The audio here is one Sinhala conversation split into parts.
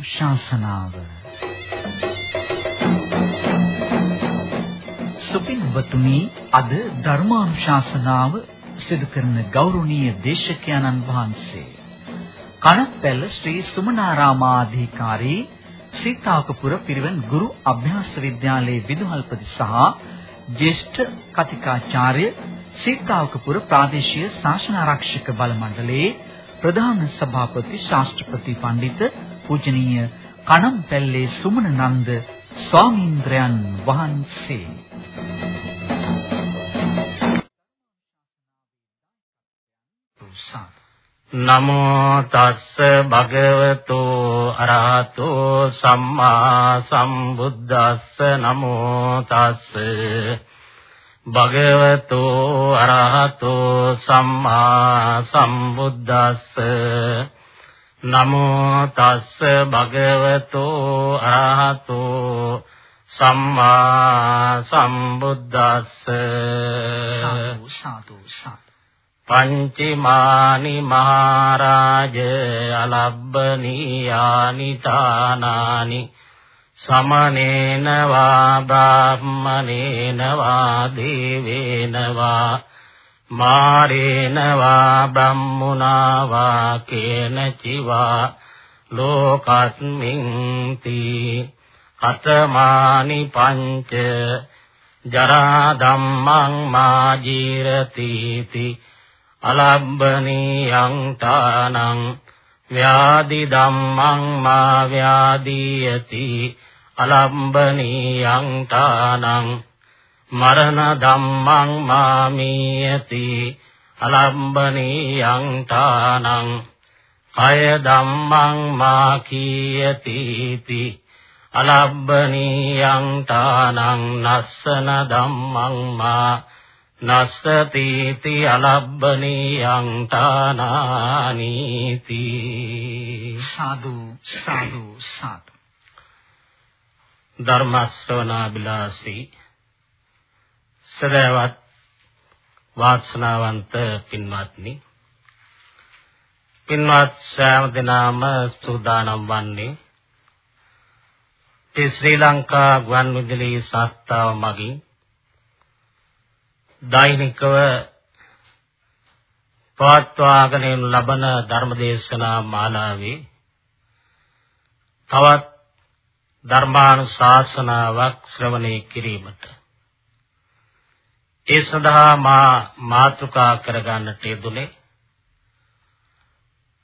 ධර්මානුශාසනාව සුපින්වතුනි අද ධර්මානුශාසනාව සිදු කරන ගෞරවනීය දේශකයන්න් වහන්සේ. කනපැල්ල ශ්‍රී සුමනාරාමාධිකාරී සීතාවකපුර පිරිවෙන් ගුරු අභ්‍යාස විද්‍යාලයේ විදුහල්පති සහ ජ්‍යෙෂ්ඨ කතිකාචාර්ය සීතාවකපුර ප්‍රාදේශීය ශාසන ආරක්ෂක බල මණ්ඩලයේ ප්‍රධාන සභාපති ශාස්ත්‍රපති පඬිත පූජනීය කණම්පැල්ලේ සුමන නන්ද ස්වාමීන්ද්‍රයන් වහන්සේ. නමෝ තස්ස භගවතු අරහතෝ සම්මා සම්බුද්දස්ස. නමෝ තස්ස භගවතු අරහතෝ සම්මා සම්බුද්දස්ස. නමෝ තස්ස භගවතු අරහතෝ සම්මා සම්බුද්දස්ස. සාදු සාදු සාදු. පංචමානි මහරජ අලබ්බනීයානි තානානි සමනේන වා බ්‍රාහ්මනේන වා දේවේන වා මාරේන වා බ්‍රහ්මුණා වා කේන චිවා ලෝකස්මින් තී කතමානි පංච ජරා ධම්මං මා ජීරති තී අලබ්බනියං තානං ව්‍යාධි ධම්මං මා ව්‍යාධියති අලබ්බනියං තානං මරණ ධම්මං මාමියති අලබ්බනියං තානං කය ධම්මං මා කීයති අලබ්බනියං තානං නස්සන ධම්මං මා නස්සතිති අලබ්බනියං තානානීති සාදු සාදු සාදු. ධර්ම ශ්‍රවණා බිලාසී සදවත් වාසනාවන්ත පින්වත්නි. පින්වත් සෑම දිනම සූදානම් වන්නේ ශ්‍රී ලංකා ගුවන් විදුලි සංස්ථාව මගින් දෛනිකව පවත්වාගෙන ලබන ධර්මදේශනා මාලාවේ තවත් ධර්මානුශාසනාවක් ශ්‍රවණය කිරීමට ඒ සඳහා මා මාතෘකා කරගන්නට යෙදුනේ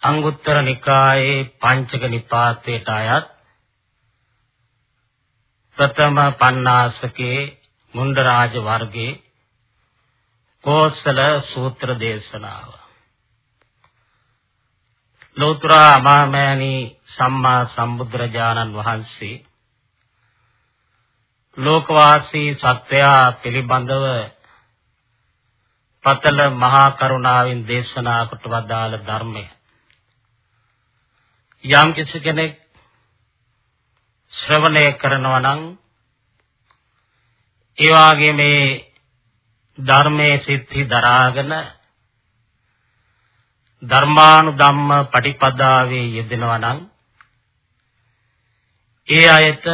අංගුත්තර නිකායේ පංචක නිපාතයට අයත් ප්‍රථම පණ්ණාසකේ මුණ්ඩරාජ වර්ගයේ කෝසල සූත්‍ර දේශනාව. ලෝතර අමාමෑණි සම්මා සම්බුදුරජාණන් වහන්සේ ලෝකවාසී සත්වයා පිළිබඳව පතල මහා කරුණාවෙන් දේශනා කොට වදාළ ධර්මය. යම් කිසි කෙනෙක් ශ්‍රවණය කරනවා නම් ඒ වාගේ මේ ධර්මයේ සිත්හි දරාගෙන ධර්මානුධම්ම පටිපදාවේ යෙදෙනවා නම් ඒ අයට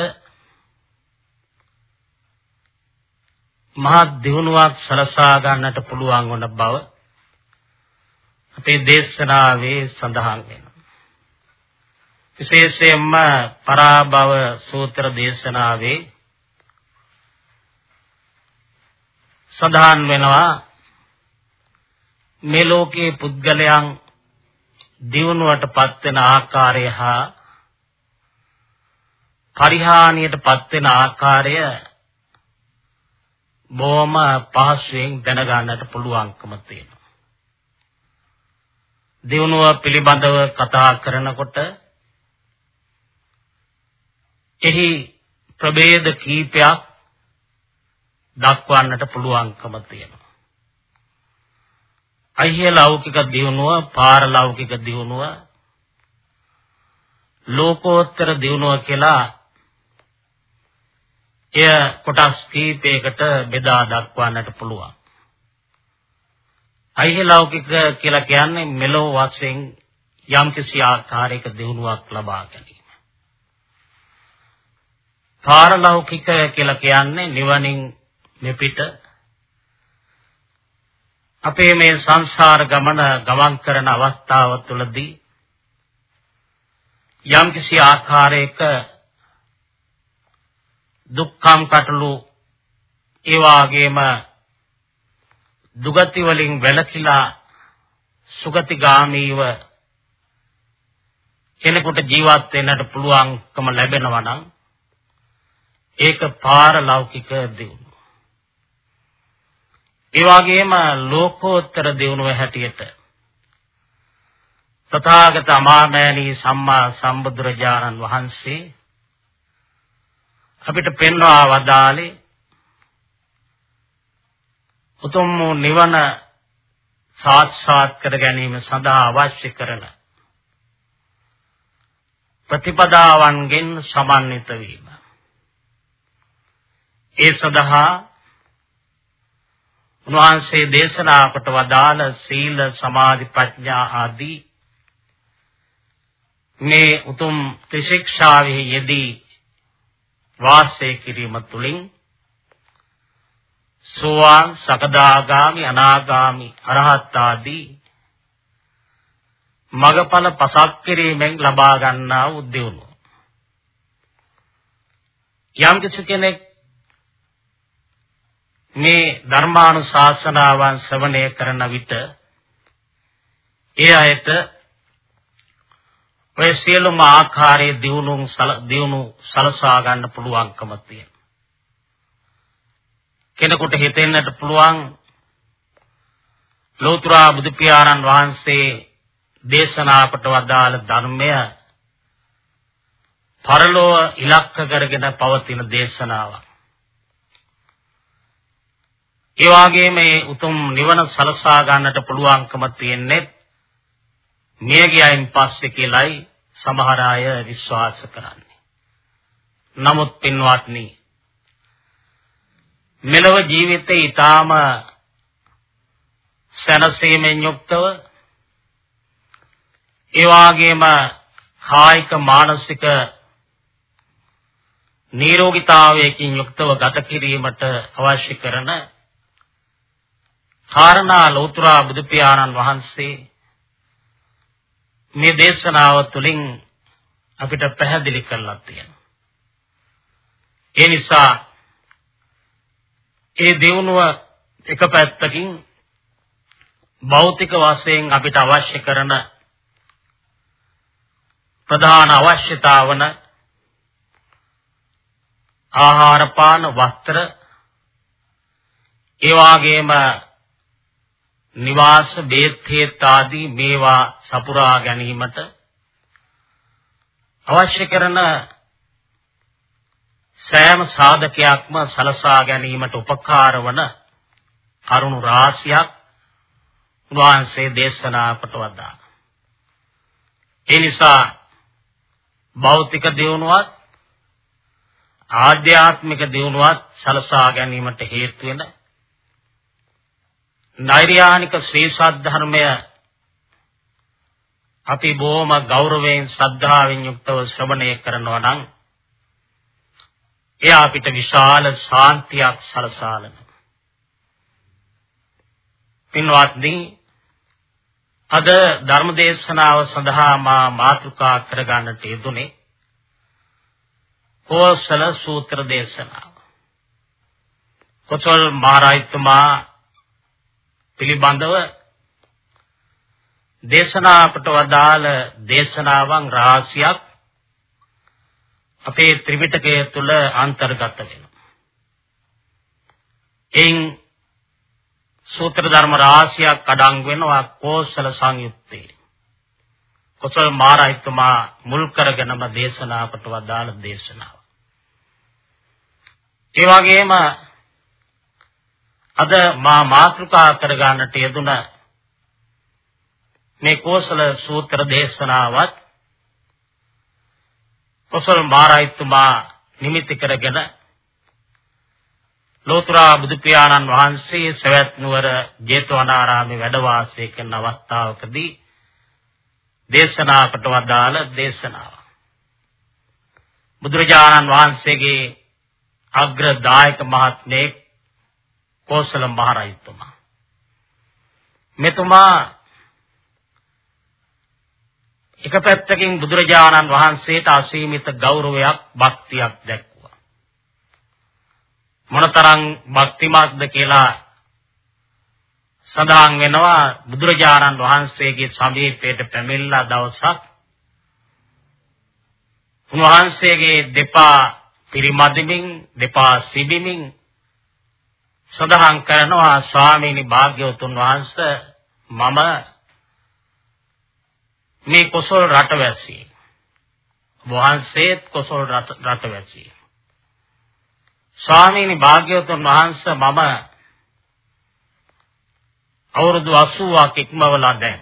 මහත් දිනුවක් සලසා ගන්නට පුළුවන් වන බව අපේ දේශනාවේ සඳහන් වෙනවා. විශේෂයෙන්ම පරාභව සූත්‍ර දේශනාවේ සඳහන් වෙනවා මේ ලෝකයේ පුද්ගලයන් දියුණුවටපත් වෙන ආකාරය හා පරිහානියටපත් වෙන ආකාරය බොහොම පහසුවෙන් දැනගන්නට පුළුවන්කම තියෙනවා. දියුණුව පිළිබඳව කතා කරනකොට එහි ප්‍රභේද කීපයක් දක්වන්නට පුළුවන්කම තියෙනවා. අයිය ලෞකික දියුණුව, පාරලෞකික දියුණුව, ලෝකෝත්තර දියුණුව කියලා එය කොටස් කීපයකට බෙදා දක්වන්නට පුළුවන්. අයිය ලෞකික කියලා කියන්නේ මෙලෝ වශයෙන් යම්කිසි ආකාරයක දියුණුවක් ලබා ගැනීම. පාරලෞකික කියලා කියන්නේ නිවනින් මෙපිට අපේ මේ සංසාර ගමන ගමන් කරන අවස්ථාව තුළදී යම්කිසි ආකාරයක දුක්ඛම් කටළු ඒ වාගේම දුගති වලින් වැළකීලා සුගතිගාමීව කෙනෙකුට ජීවත් වෙන්නට පුළුවන්කම ලැබෙනවා නම් ඒක පාරලෞකික දියුණුව. ඒ වගේම ලෝකෝත්තර දියුණුව හැටියට තථාගත අමාමෑණී සම්මා සම්බුදුරජාණන් වහන්සේ අපිට පෙන්වා වදාළේ උතුම් නිවන සාක්ෂාත් කර ගැනීම සඳහා අවශ්‍ය කරන ප්‍රතිපදාවන්ගෙන් සමන්විත වීම. ඒ සඳහා උන්වහන්සේ දේශනා කොට වදාළ සීල සමාධි ප්‍රඥා ආදී මේ උතුම් ත්‍රිශික්ෂාවෙහි යෙදී වාසය කිරීම තුළින් සෝවාන් සකදාගාමි අනාගාමි අරහත් ආදී මගඵල පසක් කිරීමෙන් ලබා ගන්නා උද්‍යුණු යම් කෙනෙක් මේ ධර්මානුශාසනාවන් ශ්‍රවණය කරන විට ඒ අයට ඔය සියලුම ආකාරයේ දියුණු දියුණු සලසා ගන්න පුළුවන්කම තියෙනවා. කෙනෙකුට හිතෙන්නට පුළුවන් ලෝතර බුදු පියාණන් වහන්සේ දේශනා කොට වදාළ ධර්මය පරලෝව ඉලක්ක කරගෙන පවතින දේශනාවක්. ඒ වගේම මේ උතුම් නිවන සලසා ගන්නට පුළුවන්කම තියෙන්නේ මිය ගියයින් පස්සේ කියලයි සමහර අය විශ්වාස කරන්නේ. නමුත් පින්වත්නි මෙලව ජීවිතේ ඊටාම සනසීමෙන් යුක්තව ඒ වගේම කායික මානසික නිරෝගීතාවයකින් යුක්තව ගත කිරීමට අවශ්‍ය කරන කාරණා ලෞතර බුදු පියාණන් වහන්සේ මේ දේශනාව තුළින් අපිට පැහැදිලි කරලා තියෙනවා. ඒ නිසා ඒ දිනුව එක පැත්තකින් භෞතික වශයෙන් අපිට අවශ්‍ය කරන ප්‍රධාන අවශ්‍යතාවන ආහාර පාන වස්ත්‍ර ඒ වගේම නිවාස බේත් හේත් ආදී මේවා සපුරා ගැනීමට අවශ්‍ය කරන සෑම සාධකයක්ම සලසා ගැනීමට උපකාර වන කරුණු රාශියක් වහන්සේ දේශනා කොට වදා. ඒ නිසා භෞතික දියුණුවත් ආධ්‍යාත්මික දියුණුවත් සලසා ගැනීමට හේතු වෙන නෛර්යානික ශ්‍රී සද්ධර්මය අපි බොහොම ගෞරවයෙන් ශ්‍රද්ධාවෙන් යුක්තව ශ්‍රවණය කරනවා නම් එයා අපිට විශාල ශාන්තියක් සලසාලන. පින්වත්නි අද ධර්මදේශනාව සඳහා මා මාතෘකා කරගන්නට යෙදුනේ කෝසල සූත්‍ර දේශනාව. කොසල් මහරජතුමා පිළිබඳව දේශනාකට වදාළ දේශනාවන් රාශියක් අපේ ත්‍රිපිටකය තුල අන්තර්ගත වෙනවා. එයින් සූත්‍ර ධර්ම රාශියක් අඩංගු වෙනවා කෝසල සංයුත්තේ. කොසල් මහරජතුමා මුල් කරගෙනම දේශනාකට වදාළ දේශනාව. ඒ වගේම අද මා මාතෘකා කරගන්නට යෙදුන මේ කෝසල සූත්‍ර දේශනාවත් කොසල් මහරජතුමා නිමිති කරගෙන ලෝතර බුදු පියාණන් වහන්සේ සවැත් නුවර ජේතවනාරාමේ වැඩ වාසය කරන අවස්ථාවකදී දේශනා කොට වදාළ දේශනාව. බුදුරජාණන් වහන්සේගේ අග්‍ර දායක මහත්මයෙක් කෝසල මහරජතුමා. මෙතුමා එක පැත්තකින් බුදුරජාණන් වහන්සේට අසීමිත ගෞරවයක් භක්තියක් දැක්වුවා. මොනතරම් භක්තිමත්ද කියලා සඳහන් වෙනවා බුදුරජාණන් වහන්සේගේ සමීපයට පැමිණලා දවසක් උන්වහන්සේගේ දෙපා පිරිමදිමින් දෙපා සිබිමින් සඳහන් කරනවා ස්වාමීනි භාග්‍යවතුන් වහන්සේ මම මේ කොසල් රටවැසි. වහන්සේත් කොසල් රටවැසි. ස්වාමීනි භාග්‍යවතුන් වහන්සේ මම අවුරුදු 80ක් ඉක්මවලා දැන්.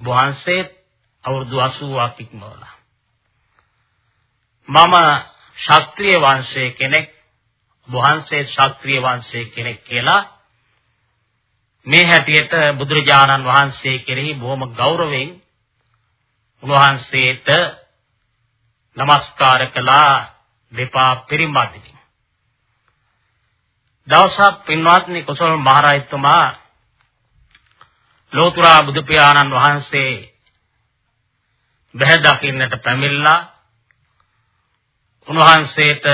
වහන්සේත් අවුරුදු 80ක් ඉක්මවලා. මම ශාස්ත්‍රීය වංශයේ කෙනෙක්. වහන්සේ ශාස්ත්‍රීය වංශයේ කෙනෙක් කියලා මේ හැටියට බුදුරජාණන් වහන්සේ කෙරෙහි බොහොම ගෞරවයෙන් උන්වහන්සේට নমස්කාර කළා දෙපා පිරිමදිනි. දවසක් පින්වත්නි කුසල මහරජතුමා ලෝතුරා බුදු පියාණන් වහන්සේ බැහැ දකින්නට පැමිණලා උන්වහන්සේට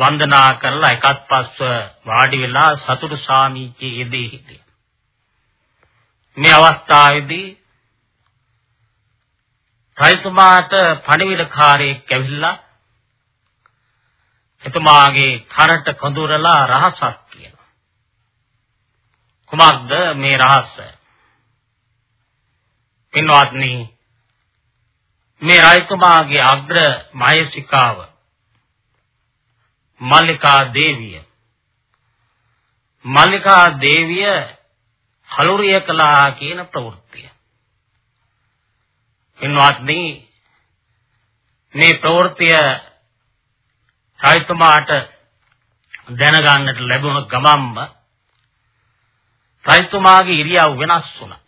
වන්දනා කරලා එකත් පස්ව වාඩි වෙලා සතුටු සාමීචයේ යෙදී හිටියා. මේ අවස්ථාවේදී රජතුමාට පණිවිඩකාරයෙක් ඇවිල්ලා එතුමාගේ කරට කඳුරලා රහසක් කියනවා. කුමක්ද මේ රහස? පින්වත්නි මේ රජතුමාගේ අග්‍ර මහේසිකාව මල්ලිකා දේවිය මල්ලිකා දේවිය හලුරිය කළා කියන ප්‍රවෘත්තිය. ඉන්වත්නි මේ ප්‍රවෘත්තිය රයිතුමාට දැනගන්නට ලැබුණ ගමම්ම රයිතුමාගේ ඉරියව් වෙනස් වුණා.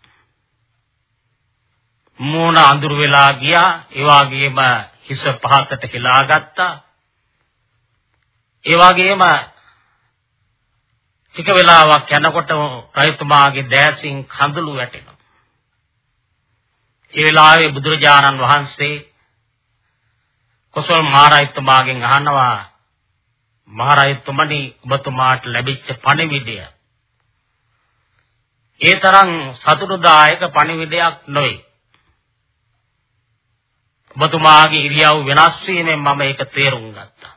මූණ අඳුර වෙලා ගියා, ඒ වගේම හිස පහතට හිලා ගත්තා. ඒ වගේම ටික වෙලාවක් යනකොට රයිතුමාගේ දෑසින් කඳුළු වැටෙනවා. ඒ වෙලාවේ බුදුරජාණන් වහන්සේ කොසල් මහරජතුමාගෙන් අහනවා මහරජතුමනි ඔබතුමාට ලැබිච්ච පණිවිඩය ඒ තරම් සතුටුදායක පණිවිඩයක් නොවේ. ඔබතුමාගේ ඉරියව් වෙනස් වීමෙන් මම ඒක තේරුම් ගත්තා.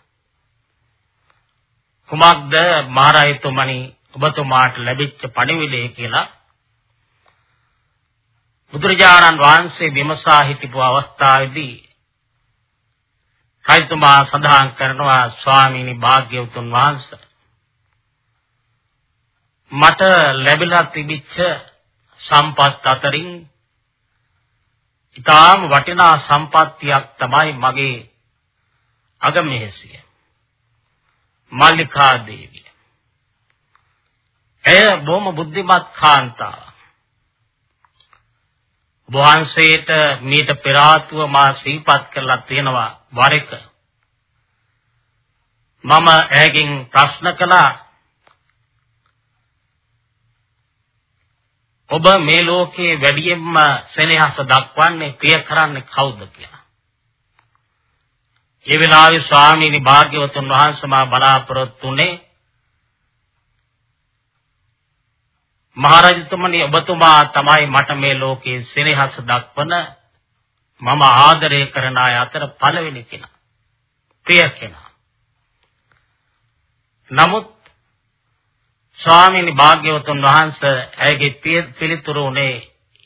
කුමක්ද මහරජතුමනි ඔබතුමාට ලැබිච්ච පණිවිඩය කියලා? බුදුරජාණන් වහන්සේ විමසා හිටපු අවස්ථාවේදී රජතුමා සඳහන් කරනවා ස්වාමීනි භාග්‍යවතුන් වහන්සේ මට ලැබිලා තිබිච්ච සම්පත් අතරින් ඊටාම වටිනා සම්පත්තියක් තමයි මගේ අගමෙහසිය. මල්ලිකා දේවිය. එය බොහොම බුද්ධිමත් කාන්තාවක්. වහන්සේට මීට පෙර ආතුව මා සිහිපත් කරලා තියෙනවා වර එක. මම ඇගෙන් ප්‍රශ්න කළා ඔබ මේ ලෝකේ වැඩියෙන්ම සෙනෙහස දක්වන්නේ ප්‍රිය කරන්නේ කවුද කියලා. ඒ වෙලාවේ ස්වාමීනි භාග්‍යවතුන් වහන්සේ මා බලාපොරොත්තුනේ මහරජතුමනි ඔබතුමා තමයි මට මේ ලෝකයේ සෙනෙහස දක්වන මම ආදරය කරන අය අතර පළවෙනි කෙනා. ප්‍රිය කෙනා. නමුත් ස්වාමීනි භාග්‍යවතුන් වහන්සේ ඇයගේ පිළිතුරු උනේ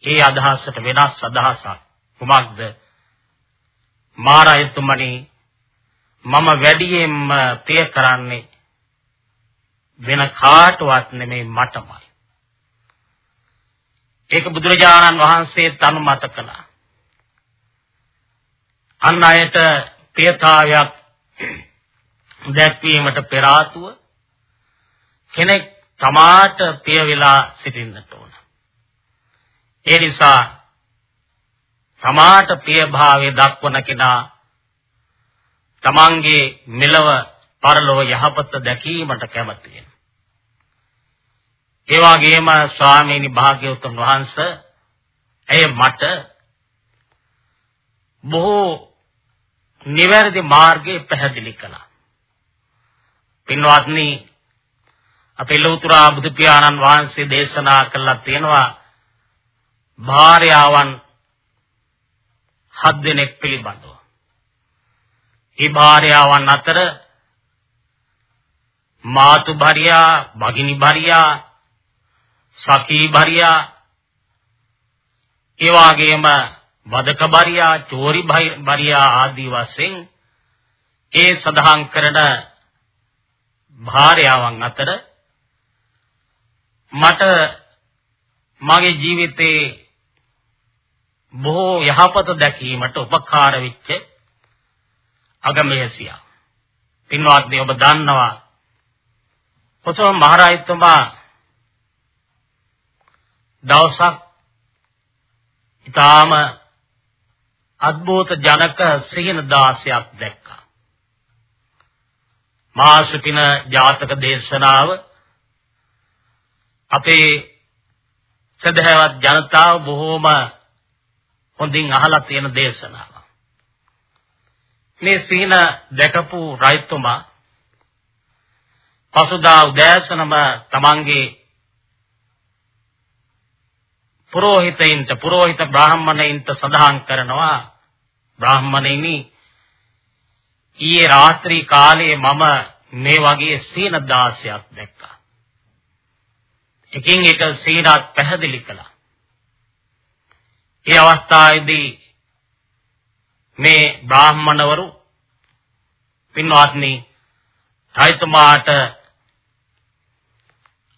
ඒ අදහසට වෙනස් අදහසක්. කුමක්ද? මහරජතුමනි මම වැඩියෙන්ම ප්‍රිය කරන්නේ වෙන කාටවත් නෙමෙයි මටමයි. ඒක බුදුරජාණන් වහන්සේ අනුමත කළා. අන් අයට ප්‍රියතාවයක් දැක්වීමට පෙර ආතුව කෙනෙක් තමාට ප්‍රිය වෙලා සිටින්නට ඕන. ඒ නිසා තමාට ප්‍රිය භාවය දක්වන කෙනා තමන්ගේ මෙලව පරලොව යහපත දැකීමට කැමති වෙනවා. ඒ වගේම ස්වාමීනි භාග්‍යවතුන් වහන්සේ ඇය මට බොහෝ නිවැරදි මාර්ගය පැහැදිලි කළා. පින්වත්නි අපේ ලෞතර බුදු පියාණන් වහන්සේ දේශනා කළා තියෙනවා භාර්යාවන් හත් දෙනෙක් පිළිබඳව. ඒ භාර්යාවන් අතර මාතු භාර්යා, භගිනි භාර්යා, සඛී භාර්යා, ඒ වගේම වදක භාර්යා, චෝරි භාර්යා ආදී වශයෙන් ඒ සඳහන් කරන භාර්යාවන් අතර මට මගේ ජීවිතේ බොහෝ යහපත දැකීමට උපකාර වෙච්ච අගමයසියා. පින්වත්නි ඔබ දන්නවා කොසම මහරජතුමා දවසක් ඊටාම අద్భుත ජනක සිහින දාසයක් දැක්කා. මාසුකින ජාතක දේශනාව අපේ සදහවත් ජනතාව බොහෝම හොඳින් අහලා තියෙන දේශනාව. මේ සීන දැකපු රයිතුමා පසුදා උදෑසනම තමන්ගේ පුරোহিතයින්ට පුරোহিත බ්‍රාහ්මණයින්ට සඳහන් කරනවා බ්‍රාහ්මණයිනි ඊයේ රාත්‍රී කාලයේ මම මේ වගේ සීන 16ක් දැක්කා. එකින් එක සීනත් පැහැදිලි කළා. ඒ අවස්ථාවේදී මේ බ්‍රාහ්මණවරු පින්වත්නි සායිතුමාට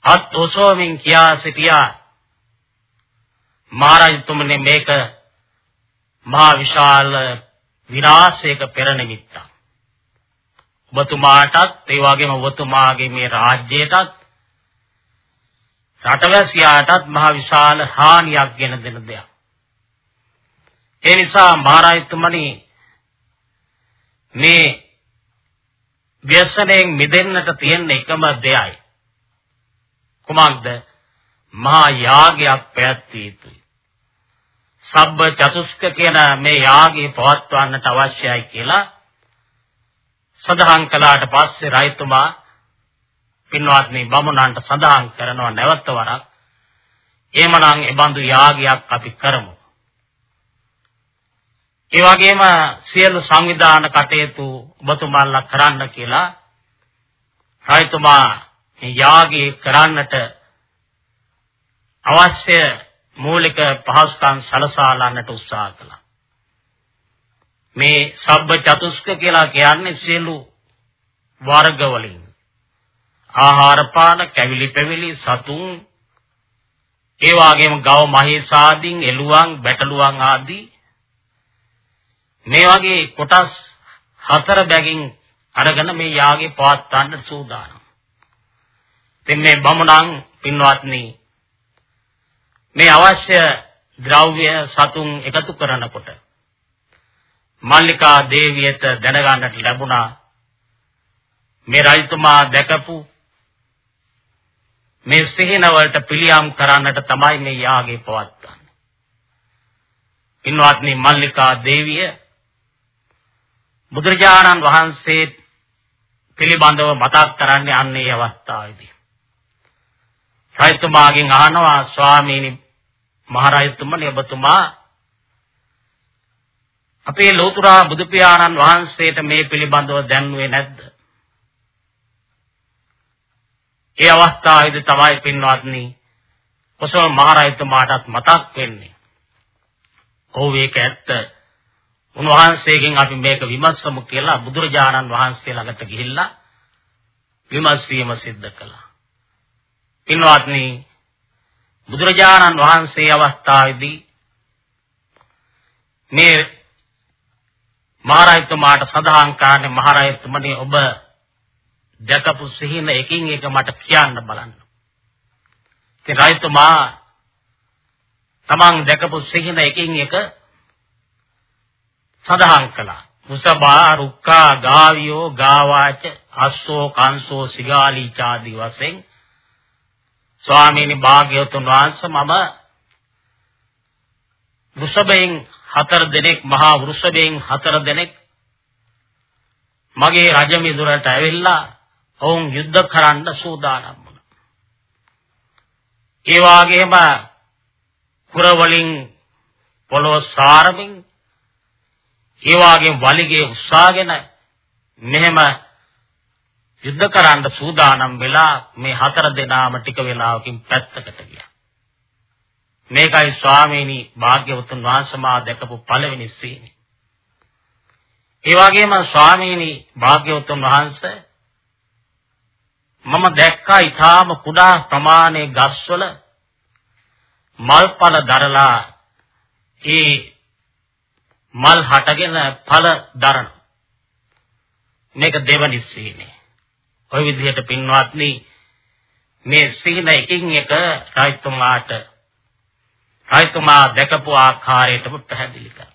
අත් ඔසෝමින් කියා සිටියා මහරජතුමනි මේක මහා විශාල විනාශයක පෙර නිමිත්තක්. ඔබතුමාටත් ඒ වගේම ඔබතුමාගේ මේ රාජ්‍යයටත් රටවැසියාටත් මහා විශාල හානියක් ගෙන දෙන දෙයක්. ඒ නිසා මහරජතුමනි මේ ව්‍යසනයෙන් මිදෙන්නට තියෙන එකම දෙයයි. කුමක්ද? මහා යාගයක් පැවැත්විය යුතුයි. සබ්බ චතුස්ක කියන මේ යාගය පවත්වන්නට අවශ්‍යයි කියලා සඳහන් කළාට පස්සේ රයිතුමා පින්වත්නි බමුණන්ට සඳහන් කරනවා නැවත වරක් එහෙමනම් ඒ බඳු යාගයක් අපි කරමු. ඒ වගේම සියලු සංවිධාන කටයුතු ඔබතුමාලා කරන්න කියලා රයිතුමා මේ යාගය කරන්නට අවශ්‍ය මූලික පහසුකම් සලසාලන්නට උත්සාහ කළා. මේ සබ්බ චතුස්ක කියලා කියන්නේ සියලු වර්ග වලින් ආහාර පාන කැවිලි පැවිලි සතුන් ඒ වගේම ගව මහේසාදීන් එළුවන් බැටළුවන් ආදී මේ වගේ කොටස් හතර බැගින් අරගෙන මේ යාගේ පවත්වන්න සූදානම්. ඉතින් මේ බමුණන් පින්වත්නි මේ අවශ්‍ය ද්‍රව්‍ය සතුන් එකතු කරනකොට මල්ලිකා දේවියට දැනගන්නට ලැබුණා මේ රජතුමා දැකපු මේ සිහින වලට පිළියම් කරන්නට තමයි මේ යාගේ පවත්වන්නේ. පින්වත්නි මල්ලිකා දේවිය බුදුරජාණන් වහන්සේ පිළිබඳව මතක් කරන්නේ අන්නේ අවස්ථාවේදී. රජතුමාගෙන් අහනවා ස්වාමීනි මහරජතුමනි ඔබතුමා අපේ ලෝතුරා බුදු පියාණන් වහන්සේට මේ පිළිබඳව දැන්ුවේ නැද්ද? ඒ අවස්ථාවේදී තමයි පින්වත්නි කොසල් මහරජතුමාටත් මතක් වෙන්නේ. ඔව් ඒක ඇත්ත. උන්වහන්සේගෙන් අපි මේක විමස්සමු කියලා බුදුරජාණන් වහන්සේ ළඟට ගිහිල්ලා විමසීම සිද්ධ කළා. පින්වත්නි බුදුරජාණන් වහන්සේ අවස්ථාවේදී මේ මහරජතුමාට සඳහන් කරන්නේ මහරජතුමනි ඔබ දැකපු සිහින එකින් එක මට කියන්න බලන්න. ඉතින් රජතුමා තමන් දැකපු සිහින එකින් එක සඳහන් කළා. මුසබා රුක්කා ගාවියෝ ගාවාච අස්සෝ කංසෝ සිගාලී ආදී වශයෙන් ස්වාමීනි භාග්‍යවතුන් වහන්සේ මම වෘෂභයෙන් හතර දෙනෙක් මහා වෘෂභයෙන් හතර දෙනෙක් මගේ රජ මිදුරට ඇවිල්ලා ඔවුන් යුද්ධ කරන්න සූදානම් වුණා. ඒ වගේම කුර වලින් පොළොව සාරමින් ඒ වගේම වලිගේ උස්සාගෙන මෙහෙම යුද්ධ කරන්න සූදානම් වෙලා මේ හතර දෙනාම ටික වෙලාවකින් පැත්තකට ගියා. මේකයි ස්වාමීනි භාග්‍යවතුන් වහන්සේ මා දැකපු පළවෙනි සීනි. ඒ වගේම ස්වාමීනි භාග්‍යවතුන් වහන්සේ මම දැක්කා ඊටාම කුඩා ප්‍රමාණයේ ගස්වල මල්පල දරලා ඒ මල් හටගෙන ඵල දරන මේක දෙවනි සීනේ ওই විදිහට පින්වත්නි මේ සීන එකින් එක රාජතුමාට රාජතුමා දැකපු ආකාරයටම පැහැදිලි කරා.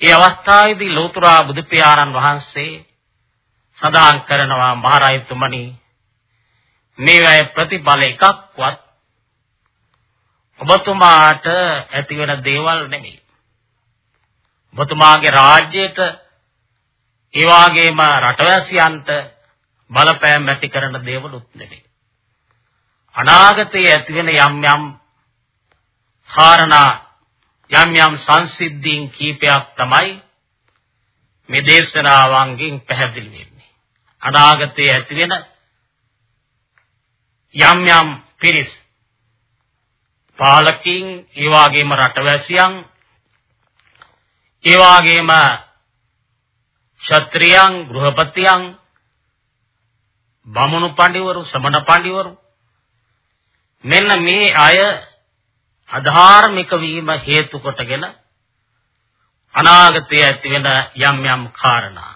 ඒ අවස්ථාවේදී ලෝතුරා බුදු පියාණන් වහන්සේ සදාන් කරනවා මහරජතුමනි මේවැය ප්‍රතිඵල එකක්වත් ඔබතුමාට ඇති වෙන දේවල් නෙමෙයි. ඔබතුමාගේ රාජ්‍යයට ඒ වගේම රටවැසියන්ට බලපෑම් ඇති කරන දේවලුත් නෙමෙයි. අනාගතයේ ඇති වෙන යම් යම් කාරණා යම් යම් සංසිද්ධීන් කීපයක් තමයි මේ දේශනාවන්ගෙන් පැහැදිලි වෙන්නේ. අනාගතයේ ඇති වෙන යම් යම් පිරිස් පාලකින් ඒ වගේම රටවැසියන් ඒ වගේම ක්ෂත්‍රියන් ගෘහපතියන් බමුණු පඬිවරු ශ්‍රමණ පඬිවරු මෙන්න මේ අය අධාර්මික වීම හේතු කොටගෙන අනාගතයේ ඇති වෙන යම් යම් කාරණා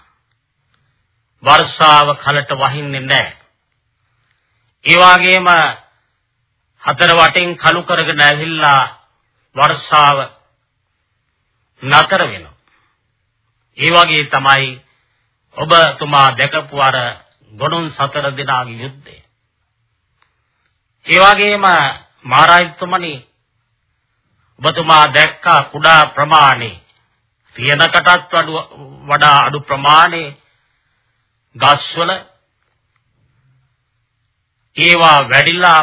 වර්ෂාව කලට වහින්නේ නැහැ. ඒ වගේම හතර වටින් කළු කරගෙන ඇවිල්ලා වර්ෂාව නතර වෙනවා. ඒ වගේ තමයි ඔබතුමා දැකපු අර ගොනුන් සතර දිනාගේ යුද්ධය. ඒ වගේම මහරජතුමනි ඔබතුමා දැක්කා කුඩා ප්‍රමාණේ තියනකටත් වඩා අඩු ප්‍රමාණේ ගස්වල ඒවා වැඩිලා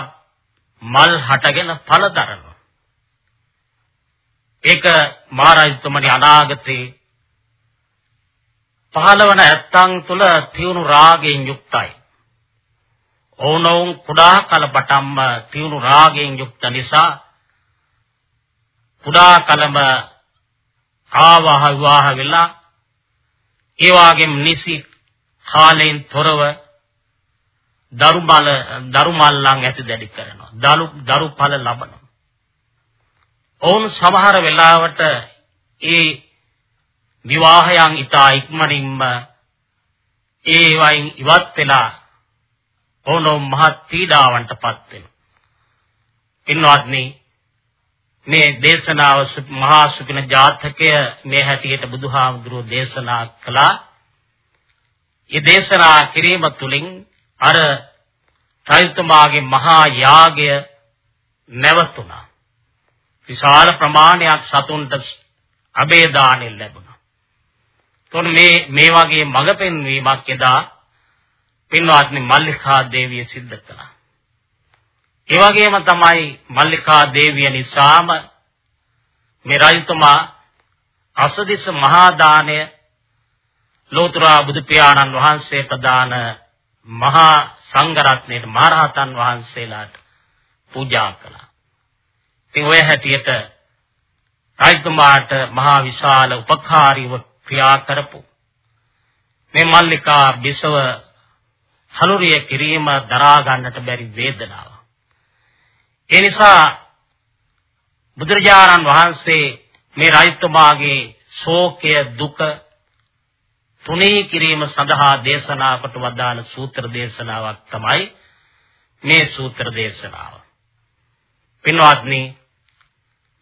මල් හටගෙන ඵල දරනවා. ඒක මහරජතුමනි අනාගතේ පහළවන ඇත්තන් තුල තියුණු රාගයෙන් යුක්තයි. ඕනෝන් කුඩා කල පටන්ම තියුණු රාගයෙන් යුක්ත නිසා කුඩා කලම ආවාහ විවාහ වෙලා ඒ වගේම නිසි කාලයෙන් තොරව දරුමල දරුමල්ලන් ඇති දැඩි කරනවා. දරු දරුඵල ලබනවා. ඔවුන් සමහර වෙලාවට ඒ විවාහයන් ඊතා ඉක්මනින්ම ඒ වයින් ඉවත් වෙලා ඔවුන් මහත් පීඩාවන්ටපත් වෙනවා. ඉන්නවත්නි මේ දේශනාව මහා සුපින ජාතකය මේ හැටියට බුදුහාමුදුරුවෝ දේශනා කළා. ඒ දේශනා කිරීම තුළින් අර රජතුමාගේ මහා යාගය නැවතුණා. විශාල ප්‍රමාණයක් සතුන්ට අබේදානෙ ලැබුණා. තොන මේ මේ වගේ මඟ පෙන්වීමක් එදා පින්වත්නි මල්ලිකා දේවිය සිද්ධ කළා. ඒ වගේම තමයි මල්ලිකා දේවිය නිසාම මේ රජතුමා අසදිස මහා දාණය ලෝතුරා බුදු පියාණන් වහන්සේ ප්‍රදාන මහා සංඝරත්නයේ මහරහතන් වහන්සේලාට පූජා කළා. ඉතින් ඔය හැටියට රජතුමාට මහා විශාල උපකාරීව ක්‍රියා කරපු මේ මල්ලිකා බිසව හලුරිය කිරීම දරා ගන්නට බැරි වේදනාව. ඒ නිසා බුදුරජාණන් වහන්සේ මේ රජතුමාගේ ශෝකය දුක තුනී කිරීම සඳහා දේශනා කොට වදාළ සූත්‍ර දේශනාවක් තමයි මේ සූත්‍ර දේශනාව. පින්වත්නි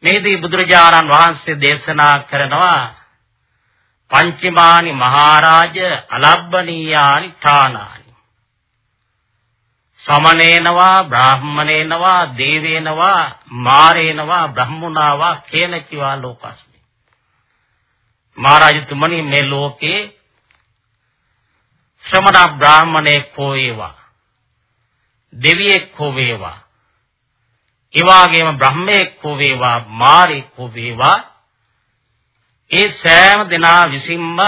මේදී බුදුරජාණන් වහන්සේ දේශනා කරනවා පංචමානි මහරජ අලබ්බනීයානි ථානානි සමනේනවා බ්‍රාහ්මනේනවා දේවේනවා මාරේනවා බ්‍රහ්මුණාවා කේනචිවා ලෝකස්මි. මහරජතුමනි මේ ලෝකේ ශ්‍රමණ බ්‍රාහ්මණෙක් හෝ වේවා දෙවියෙක් හෝ වේවා ඒ වගේම බ්‍රහ්මයෙක් හෝ වේවා මාරෙක් හෝ වේවා ඒ සෑම දෙනා විසින්ම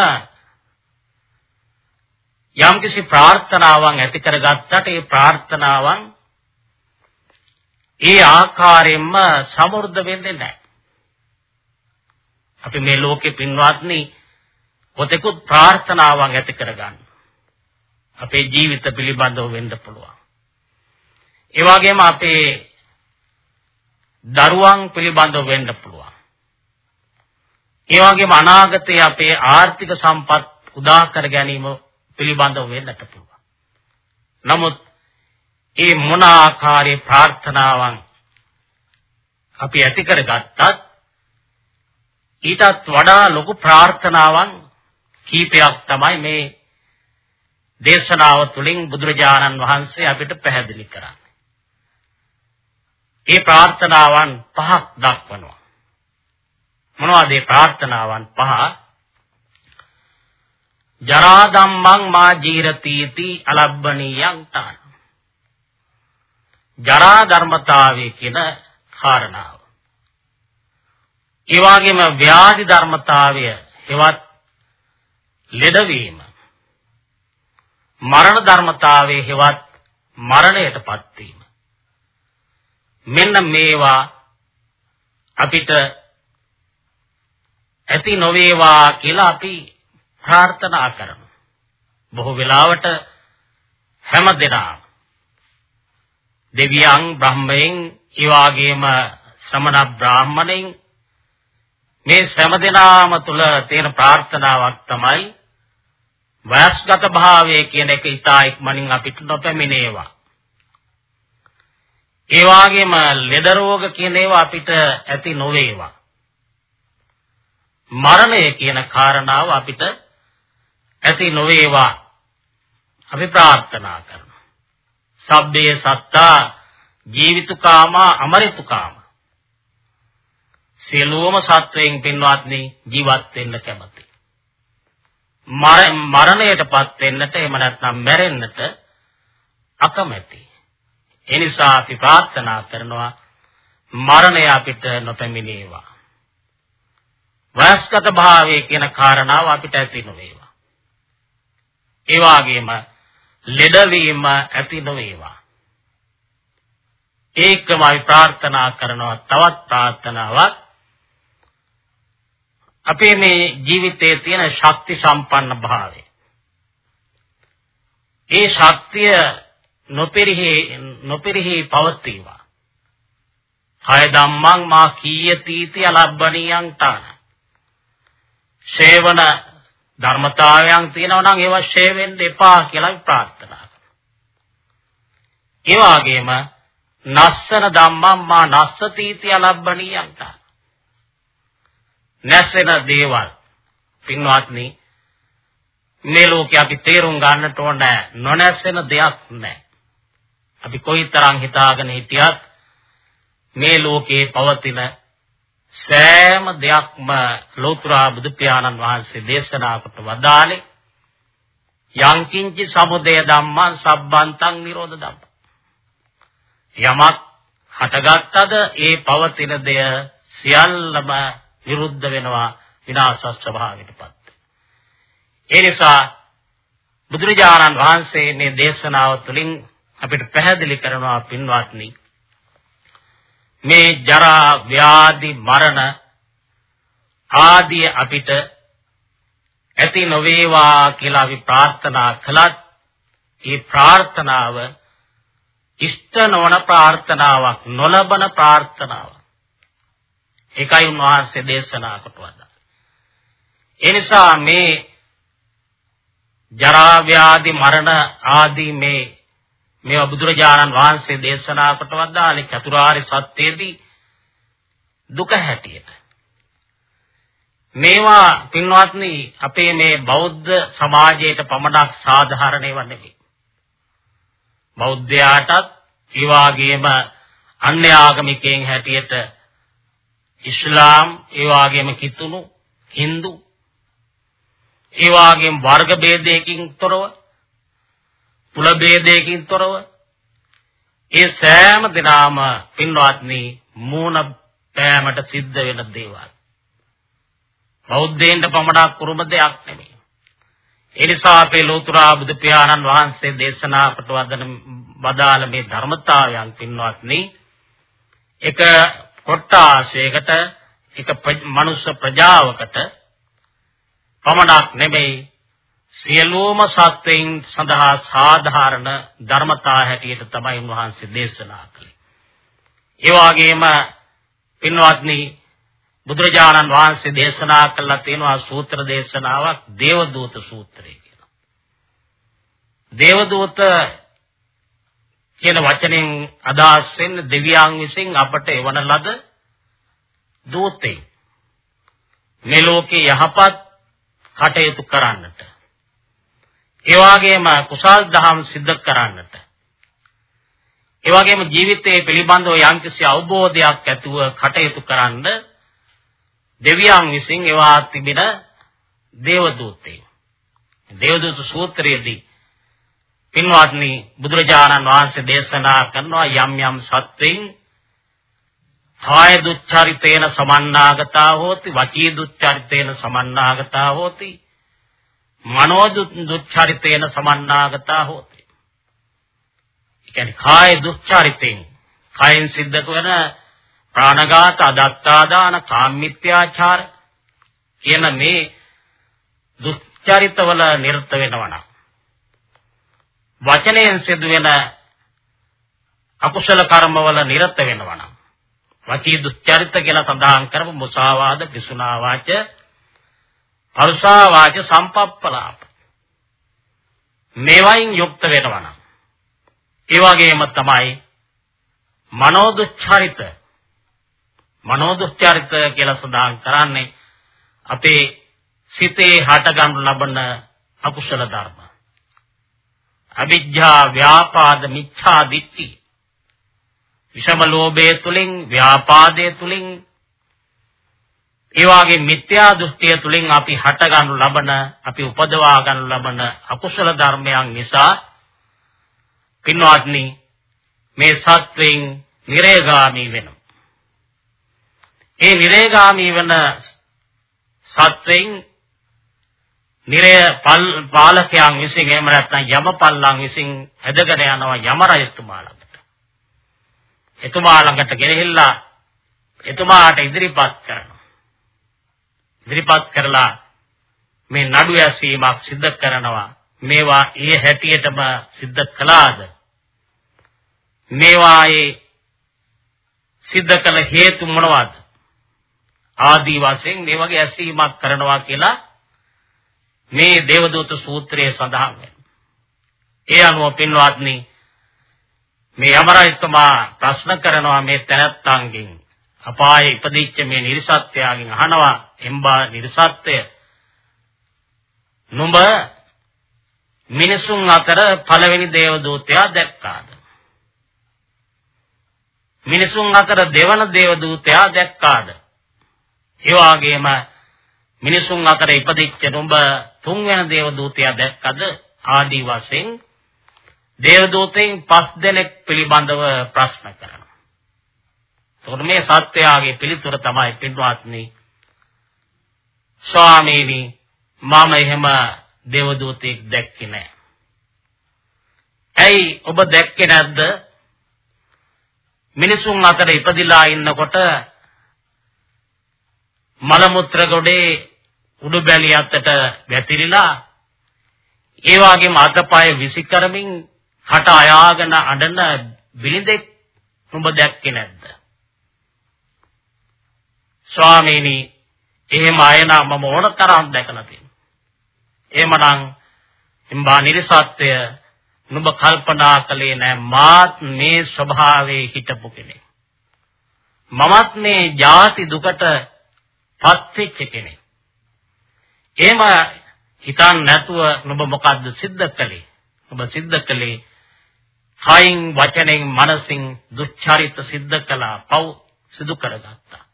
යම්කිසි ප්‍රාර්ථනාවන් ඇති කරගත්තට ඒ ප්‍රාර්ථනාවන් ඒ ආකාරයෙන්ම සමෘද්ධ වෙන්නේ නැහැ. අපි මේ ලෝකේ පින්වත්නි කොතෙකුත් ප්‍රාර්ථනාවන් ඇති කරගන්න. අපේ ජීවිත පිළිබඳව වෙන්න පුළුවන්. ඒ වගේම අපේ දරුවන් පිළිබඳව වෙන්න පුළුවන්. ඒ වගේම අනාගතයේ අපේ ආර්ථික සම්පත් උදා කර ගැනීම පිළිබඳව වෙන්නට පුළුවන්. නමුත් ඒ මොන ආකාරයේ ප්‍රාර්ථනාවන් අපි ඇති කරගත්තත් ඊටත් වඩා ලොකු ප්‍රාර්ථනාවන් කීපයක් තමයි මේ දේශනාව තුළින් බුදුරජාණන් වහන්සේ අපිට පැහැදිලි කරන්නේ. ඒ ප්‍රාර්ථනාවන් පහක් දක්වනවා. මොනවද මේ ප්‍රාර්ථනාවන් පහ? ජරා ධම්මං මා ජීරතිති අලබ්බණියං තාන. ජරා ධර්මතාවයේ කියන කාරණාව. ඒ වගේම ව්‍යාධි ධර්මතාවය හෙවත් ලෙඩවීම. මරණ ධර්මතාවයේ හෙවත් මරණයටපත් වීම. මෙන්න මේවා අපිට ඇති නොවේවා කියලා අපි ප්‍රාර්ථනා කරනවා. බොහෝ වෙලාවට හැම දෙනාම දෙවියන් බ්‍රහ්මයන් ඒ වගේම ශ්‍රමණ බ්‍රාහමණයන් මේ හැම දෙනාම තුල තියෙන ප්‍රාර්ථනාවක් තමයි වයස්ගත භාවය කියන එක ඊතා ඉක්මනින් අපිට නොපැමිණේවා. ඒ වගේම ලෙඩ රෝග කියන ඒවා අපිට ඇති නොවේවා. මරණය කියන කාරණාව අපිට ඇති නොවේවා අපි ප්‍රාර්ථනා කරනවා. සබ්බේ සත්තා ජීවිතුකාම අමරිතුකාම සියලුම සත්වයන් පින්වත්නි ජීවත් වෙන්න කැමති. මරණයටපත් වෙන්නට එහෙම නැත්නම් මැරෙන්නට අකමැති. ඒ නිසා අපි ප්‍රාර්ථනා කරනවා මරණය අපිට නොපැමිණේවා. වයස්ගත භාවයේ කියන කාරණාව අපිට ඇති නොවේවා. ඒ වගේම ලෙඩවීම ඇති නොවේවා. ඒකම අපි ප්‍රාර්ථනා කරනවා තවත් ප්‍රාර්ථනාවක් අපේ මේ ජීවිතයේ තියෙන ශක්ති සම්පන්න භාවය. ඒ ශක්තිය නොපෙරිහි නොපෙරිහි පවතිවා. කය ධම්මං මා කීයති අලබ්බණියං තාන. සේවන ධර්මතාවයන් තියෙනවා නම් ඒවා ෂේ වෙන්න එපා කියලා අපි ප්‍රාර්ථනා කරනවා. ඒ වගේම නස්සන ධම්මං මා නස්සතිති අලබ්බණියන්ට. නැසෙන දේවල් පින්වත්නි මේ ලෝකේ අපි තේරුම් ගන්නට ඕන නොනැසෙන දෙයක් නැහැ. අපි කොයිතරම් හිතාගෙන හිටියත් මේ ලෝකේ පවතින සෑම දෙයක්ම ලෝතර බුදු පියාණන් වහන්සේ දේශනා කොට වදාළේ. යංකින්චි සමුදය ධම්මං සබ්බන්තං නිරෝධ ධම්ම. යමක් හටගත්තද ඒ පවතින දෙය සියල්ලම විරුද්ධ වෙනවා විනාශ ස්වභාවයටපත් ඒ නිසා බුදුරජාණන් වහන්සේ මේ දේශනාව තුළින් අපිට පැහැදිලි කරනවා පින්වත්නි මේ ජරා ව්‍යාධි මරණ ආදී අපිට ඇති නොවේවා කියලා අපි ප්‍රාර්ථනා කළත් ඒ ප්‍රාර්ථනාව ඉෂ්ට නොවන ප්‍රාර්ථනාවක් නොලබන ප්‍රාර්ථනාවක් ඒකයි උන්වහන්සේ දේශනා කොට වදා. ඒ නිසා මේ ජරා ව්‍යාධි මරණ ආදී මේ මේවා බුදුරජාණන් වහන්සේ දේශනා කොට වදාළේ චතුරාර්ය සත්‍යයේදී දුක හැටියට. මේවා පින්වත්නි අපේ මේ බෞද්ධ සමාජයට පමණක් සාධාරණ ඒවා නෙවෙයි. බෞද්ධයාටත් ඒ වගේම අන්‍ය ආගමිකයන් හැටියට ඉස්ලාම් ඒ වගේම කිතුණු Hindu ඒ වගේම වර්ග ભેදයකින් තොරව කුල ભેදයකින් තොරව ඒ සෑම දිනාම පින්වත්නි මූණ පෑමට සිද්ධ වෙන දේවල්. බෞද්ධයන්ට පමණක් කුරුම දෙයක් නෙමෙයි. ඒ නිසා අපේ ලෝතුරා බුදු පියාණන් වහන්සේ දේශනා කොට වදන වදාළ මේ ධර්මතාවයන් පින්වත්නි එක කොට්ටාශයකට එක මනුෂ්‍ය ප්‍රජාවකට පමණක් නෙමෙයි සියලුම සත්වයන් සඳහා සාධාරණ ධර්මතා හැටියට තමයි උන්වහන්සේ දේශනා කළේ. ඒ වගේම පින්වත්නි බුදුරජාණන් වහන්සේ දේශනා කළා තියෙනවා සූත්‍ර දේශනාවක් දේවදූත සූත්‍රය කියලා. දේවදූත කියන වචනෙන් අදහස් වෙන්නේ දෙවියන් විසින් අපට එවන ලද දූතේ. මේ ලෝකේ යහපත් කටයුතු කරන්නට. ඒ වගේම කුසල් දහම් සිද්ධ කරන්නට. ඒ වගේම ජීවිතයේ පිළිබඳව යම්කිසි අවබෝධයක් ඇතුව කටයුතු කරන්න දෙවියන් විසින් ඒවා තිබෙන දේවදූතේ. දේවදූත සූත්‍රයේදී පින්වත්නි බුදුරජාණන් වහන්සේ දේශනා කරනවා යම් යම් සත්වෙන් කාය දුච්චරිතේන සමන්නාගතා හෝති වචී දුච්චරිතේන සමන්නාගතා හෝති මනෝ දුච්චරිතේන සමන්නාගතා හෝති. ඒ කියන්නේ කාය දුච්චරිතෙන් කයෙන් සිද්ධ කරන ප්‍රාණඝාත අදත්තාදාන කාමමිත්‍යාචාර කියන මේ දුස්චරිතවල නිරත වෙනවා නම් වචනයෙන් සිදුවෙන අකුසල කර්මවල නිරත වෙනවා නම් වචී දුස්චරිත කියලා සඳහන් කරපු මුසාවාද, පිසුනා වාච, අරුසා වාච සම්පප්පලාප. මේවයින් යුක්ත වෙනවා නම් ඒ වගේම තමයි මනෝ දුස්චරිත මනෝ දුස්චරිත කියලා සඳහන් කරන්නේ අපේ සිතේ හටගනු ලබන අකුසල ධර්ම. අවිජ්ජා ව්‍යාපාද මිච්ඡා දිට්ඨි විෂම ලෝභය තුලින් ව්‍යාපාදයේ තුලින් ඒ වාගේ මිත්‍යා දෘෂ්ටිය තුලින් අපි හට ගන්නු ලබන අපි උපදවා ගන්නු ලබන අකුසල ධර්මයන් නිසා පින්වත්නි මේ සත්වෙන් නිරේගාමි වෙනවා. ඒ නිරේගාමි වෙන සත්වෙන් නිරය පාලකයන් විසින් එහෙම නැත්නම් යමපල්ලන් විසින් හැදගෙන යනවා යම රජතුමා ළඟට. එතුමා ළඟට ගෙනහිල්ලා එතුමාට ඉදිරිපත් කරනවා. ඉදිරිපත් කරලා මේ නඩු ඇසීමක් සිද්ධ කරනවා. මේවා ඒ හැටියටම සිද්ධ කළාද? මේවායේ සිද්ධ කළ හේතු මොනවද? ආදී වශයෙන් මේ වගේ ඇසීමක් කරනවා කියලා මේ දේවදූත සූත්‍රයේ සඳහන් වෙනවා. ඒ අනුව පින්වත්නි මේ යමරජතුමා ප්‍රශ්න කරනවා මේ තැනැත්තන්ගෙන් අපායේ ඉපදිච්ච මේ නිර්සත්‍යයෙන් අහනවා එම්බා නිර්සත්‍ය නුඹ මිනිසුන් අතර පළවෙනි දේවදූතයා දැක්කාද? මිනිසුන් අතර දෙවන දේවදූතයා දැක්කාද? ඒ වගේම මිනිසුන් අතර ඉපදිච්ච නුඹ තුන්වැනි දේව දූතයා දැක්කද? ආදී වශයෙන් දේව දූතෙන් පස් දෙනෙක් පිළිබඳව ප්‍රශ්න කරනවා. එතකොට මේ සත්‍යයේ පිළිතුර තමයි පින්වත්නි ස්වාමීනි මම එහෙම දේව දූතෙක් දැක්කේ නැහැ. ඇයි ඔබ දැක්කේ නැද්ද? මිනිසුන් අතර ඉපදිලා ඉන්නකොට මල මුත්‍ර ගොඩේ උඩු බැලිය අතට වැතිරිලා ඒ වගේම අතපය විසි කරමින් කට අයාගෙන අඬන බිලිඳෙක් නුඹ දැක්කේ නැද්ද? ස්වාමීනි එහෙම අය නම් මම ඕන තරම් දැකලා තියෙනවා. එහෙමනම් එම්බා නිර්සත්‍ය නුඹ කල්පනා කළේ නෑ මාත් මේ ස්වභාවයේ හිටපු කෙනෙක්. මමත් මේ ජාති දුකට පත් වෙච්ච කෙනෙක්. එහෙම හිතන් නැතුව නුඹ මොකද්ද සිද්ධ කළේ? ඔබ සිද්ධ කළේ කයින් වචනෙන් මනසින් දුස්චරිත සිද්ධ කළා පව් සිදු කරගත්තා.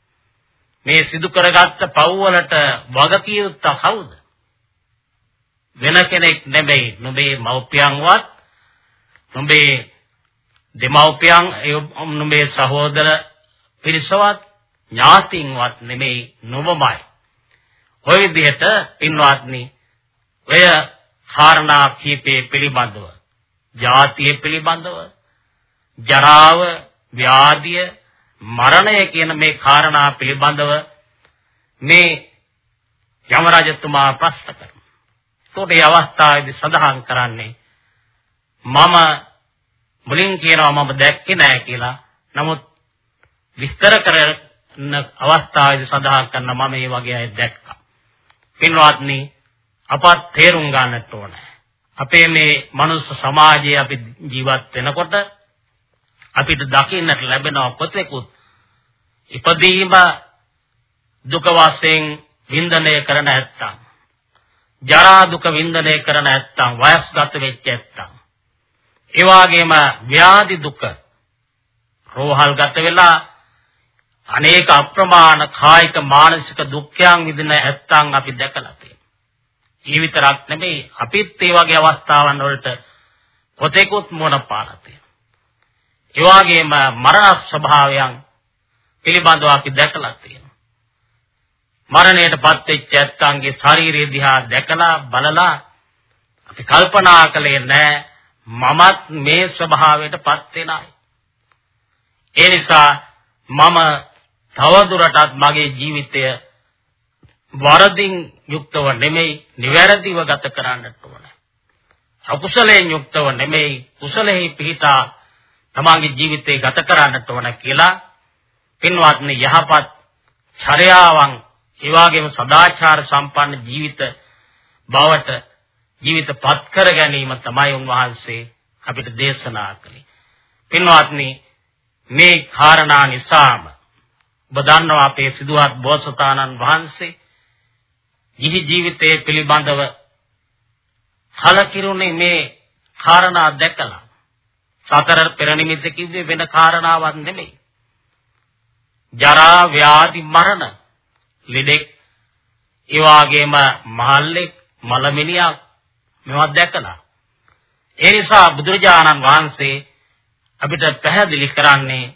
මේ සිදු කරගත්ත පව් වලට වගකිය යුත්තා කවුද? වෙන කෙනෙක් නෙමෙයි. නුඹේ මව්පියන්වත් නුඹේ දෙමව්පියන් නුඹේ සහෝදර පිරිසවත් ඥාතින්වත් නෙමෙයි නුඹමයි. ඔය විදිහට පින්වත්නි ඔය කාරණා කීපේ පිළිබඳව ජාතිය පිළිබඳව ජරාව ව්‍යාධිය මරණය කියන මේ කාරණා පිළිබඳව මේ යම රජතුමා ප්‍රශ්න කරනවා. ඒකට මේ අවස්ථාවේදී සඳහන් කරන්නේ මම මුලින් කියනවා මම දැක්කේ නැහැ කියලා. නමුත් විස්තර කරන අවස්ථාවේදී සඳහන් කරන මම මේ වගේ අය දැක්කා. පින්වත්නි අපත් තේරුම් ගන්නට ඕනේ. අපේ මේ මනුස්ස සමාජයේ අපි ජීවත් වෙනකොට අපිට දකින්නට ලැබෙන කොතෙකුත් ඉපදීම දුක වශයෙන් වින්දනය කරන ඇත්තම් ජරා දුක වින්දනය කරන ඇත්තම් වයස්ගත වෙච්ච ඇත්තම් ඒ වගේම ව්‍යාධි දුක රෝහල්ගත වෙලා අනේක අප්‍රමාණ කායික මානසික දුක්ඛයන් විඳින ඇත්තන් අපි දැකලා තියෙනවා. ඊ විතරක් නෙමෙයි අපිත් ඒ වගේ අවස්ථාවන් වලට කොතෙකුත් මොන පාලා තියෙනවා. ඒ වගේම මරණ ස්වභාවයන් පිළිබඳව අපි දැකලා තියෙනවා. මරණයටපත් වෙච්ච ඇත්තන්ගේ ශාරීරිය දිහා දැකලා බලලා අපි කල්පනා කළේ නැහැ මමත් මේ ස්වභාවයටපත් වෙන අය. ඒ නිසා මම තවදුරටත් මගේ ජීවිතය වරදින් යුක්තව නෙමෙයි නිවැරදිව ගත කරන්නට ඕන. අකුසලයෙන් යුක්තව නෙමෙයි කුසලෙහි පිහිටා තමාගේ ජීවිතේ ගත කරන්නට ඕන කියලා පින්වත්නි යහපත් චර්යාවන් ඒ වගේම සදාචාර සම්පන්න ජීවිත බවට ජීවිතපත් කර ගැනීම තමයි උන්වහන්සේ අපිට දේශනා කළේ. පින්වත්නි මේ කාරණා නිසාම ඔබ දන්නවා අපේ සිදුවත් බෝසතාණන් වහන්සේ ගිහි ජීවිතයේ පිළිබඳව කලකිරුණේ මේ කාරණා දැකලා සතර පෙර නිමිත්ත කිව්වේ වෙන කාරණාවක් නෙමෙයි. ජරා ව්‍යාධි මරණ ලෙඩෙක් ඒ වගේම මහල්ලෙක් මලමිනියක් මේවා දැකලා ඒ නිසා බුදුරජාණන් වහන්සේ අපිට පැහැදිලි කරන්නේ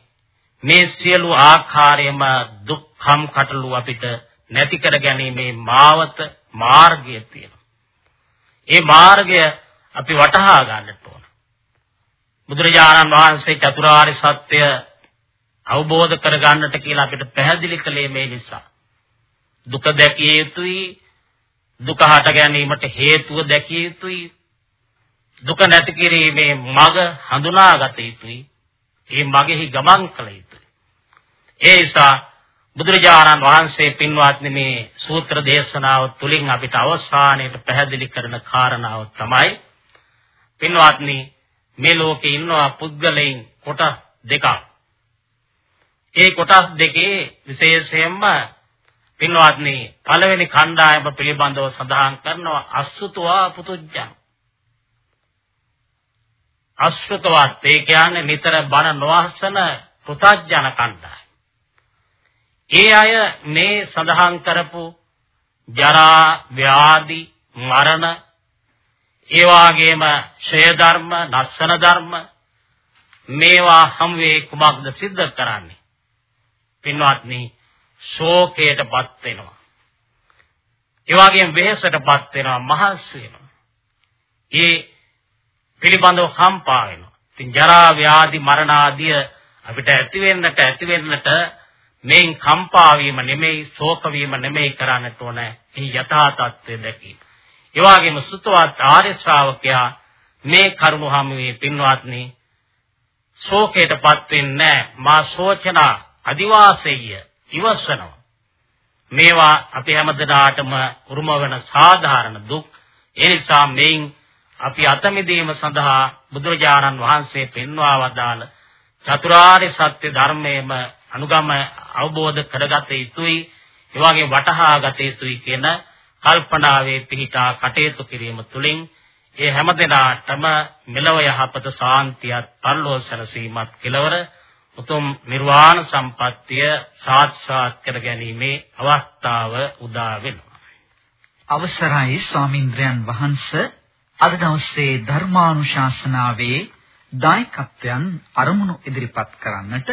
මේ සියලු ආකාරයේම දුක්ඛම් කටළු අපිට නැති කර ගැනීමේ මාවත මාර්ගය තියෙනවා. ඒ මාර්ගය අපි වටහා ගන්නට ඕන. බුදුරජාණන් වහන්සේ චතුරාර්ය සත්‍ය අවබෝධ කර ගන්නට කියලා අපිට පැහැදිලි කළේ මේ නිසා. දුක දැකිය යුතුයි. දුක හට ගැනීමට හේතුව දැකිය යුතුයි. දුක නැති කිරීමේ මඟ හඳුනාගත යුතුයි. ඒ මගෙහි ගමන් කළ යුතුයි. ඒ නිසා බුදුරජාණන් වහන්සේ පින්වත්නි මේ සූත්‍ර දේශනාව තුළින් අපිට අවසානයේට පැහැදිලි කරන කාරණාව තමයි පින්වත්නි මේ ලෝකේ ඉන්නවා පුද්ගලයන් කොටස් දෙකක්. ඒ කොටස් දෙකේ විශේෂයෙන්ම පින්වත්නි පළවෙනි කණ්ඩායම පිළිබඳව සඳහන් කරනවා අසුතවා පුතුජ්ජං. අසුතවත් ඒ කියන්නේ නිතර බණ නොඅහසන පුතජන කණ්ඩායම. ඒ අය මේ සඳහන් කරපු ජරා ව්‍යාධි මරණ ඒ වාගේම ඡය ධර්ම, නස්සන ධර්ම මේවා හැම වේ කුමක්ද සිද්ධ කරන්නේ? පින්වත්නි, ශෝකයටපත් වෙනවා. ඒ වගේම වෙහෙසටපත් වෙනවා, මහස් වෙනවා. ඒ පිළිබඳව කම්පා වෙනවා. ඉතින් ජරා ව්‍යාධි මරණ ආදිය අපිට ඇති වෙන්නට ඇති වෙන්නට මේන් කම්පා වීම නෙමෙයි ශෝක වීම නෙමෙයි කරන්නට ඕන. එහි යථා තත්ත්වය දැකීම. ඒ වගේම සුතවත් ආර්ය ශ්‍රාවකයා මේ කරුණ හැමුවේ පින්වත්නි ශෝකයටපත් වෙන්නේ මා සෝචනා අදිවාසෙය ඉවසනවා. මේවා අපි හැමදෙනාටම උරුම වෙන සාධාරණ දුක්. ඒ නිසා මේන් අපි අත මිදීම සඳහා බුදුරජාණන් වහන්සේ පෙන්වා වදාළ චතුරාර්ය සත්‍ය ධර්මයේම අනුගම අවබෝධ කරගත යුතුයි ඒ වගේ වටහා ගත යුතුයි කියන කල්පනාවේ පිහිටා කටයුතු කිරීම තුළින් ඒ හැම දිනාටම මෙලව යහපත සාන්තියත් පරලෝක සැනසීමත් කෙලවර උතුම් නිර්වාණ සම්පත්තිය සාක්ෂාත් කර ගැනීමේ අවස්ථාව උදා වෙනවා. අවසරයි ස්වාමින්ද්‍රයන් වහන්සේ අද දවසේ ධර්මානුශාසනාවේ දායකත්වයන් අරමුණු ඉදිරිපත් කරන්නට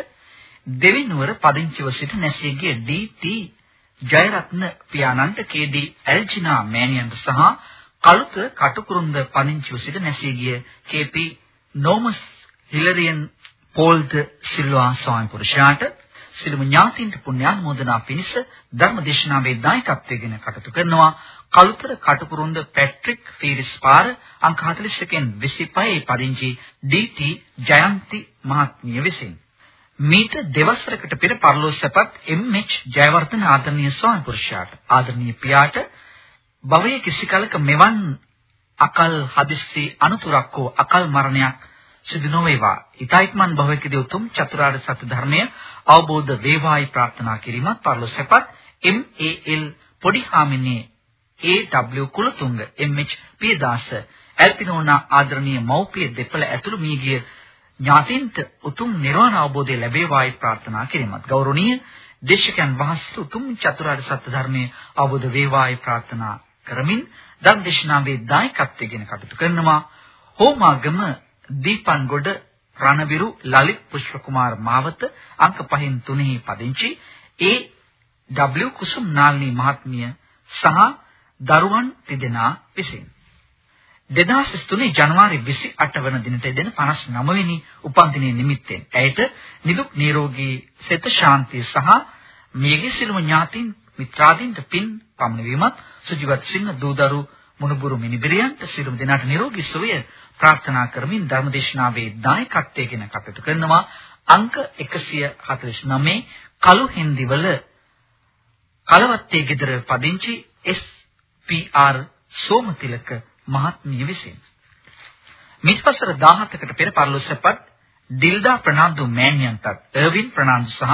දෙවිනුවර පදිංචිව සිට නැසීගේ ඩී.ටී. ජයරත්න පියාණන්ට කේ.ඩී. ඇල්ජිනා මෑණියන්ට සහ කළුත කටුකුරුන්ද පදිංචිව සිට නැසීගිය කේ.පී. නෝමස් හිලරියන් පෝල්ද සිල්වා ස්වාමි පුරුෂයාට සිළුම ඥාතින්ට පුණ්‍යානුමෝදනා පිණිස ධර්මදේශනාවේ දායකත්වයෙන් කටයුතු කරනවා කළුතර කටුකුරුන්ද පැට්‍රික් ෆීරිස් පාර අංක 41න් 25 පදිංචි ඩී.ටී. ජයන්ති මහත්මිය විසින් මීට දෙවසරකට පෙර පරලෝසපත් එම්.එච්. ජයවර්ධන ආදරණීය ස්වාමි පුරුෂයාට ආදරණීය පියාට භවයේ කිසි කලක මෙවන් අකල් හදිස්සි අනුතුරක් හෝ අකල් මරණයක් සිදු නොවේවා. ඊතයිත්මන් භවයකදී උතුම් චතුරාර්ය සත්‍ය ධර්මය අවබෝධ වේවායි ප්‍රාර්ථනා කිරීමත් පරලොස්සපත් MAL පොඩි හාමිනේ AW කුලතුංග MH පියදාස ඇල්පිනෝනා ආදරණීය මව්පිය දෙපළ ඇතුළු මියගිය ඥාතින්ට උතුම් නිර්වාණ අවබෝධය ලැබේවායි ප්‍රාර්ථනා කිරීමත් ගෞරවනීය. දේශකයන් වහන්සේ උතුම් චතුරාර්ය සත්‍ය ධර්මයේ අවබෝධ වේවායි ප්‍රාර්ථනා කරමින් ධර්ම දේශනාවේ දායකත්වයෙන් කටයුතු කරනවා. හෝමාගම දීපන්ගොඩ රණවිරු ලලිත් පුෂ්පකුමාර මාවත අංක 5න් 3හි පදිංචි. ඒ W කුසුම් නාල්නී මහත්මිය සහ දරුවන් තිදෙනා විසින්. 2003 ජනවාරි 28 වන දිනට එදෙන 59 වෙනි උපන්දිනයේ නිමිත්තෙන් ඇයට නිදුක් නිරෝගී සිත ශාන්තිය සහ මියගිය සිළුම ඥාතීන් මිත්‍රාදීන්ට පින් පමුණවීමත් සුජීවත් සිංහ දූදරු මුණුබුරු මිනිබිරියන්ට සිළුම දෙනාට නිරෝගී සුවය ප්‍රාර්ථනා කරමින් ධර්මදේශනාවේ දායකත්වයෙන් කටයුතු කරනවා අංක 149 කළු හින්දිවල කලවත්තේ ගෙදර පදිංචි එස්.පී.ආර්. සෝමතිලක මහත්මිය විසින්. මිත්පසර 17කට පෙර පරලොස්සපත් ඩිල්ඩා ප්‍රනාන්දු මෑණියන්ටත් එර්වින් ප්‍රනාන්දු සහ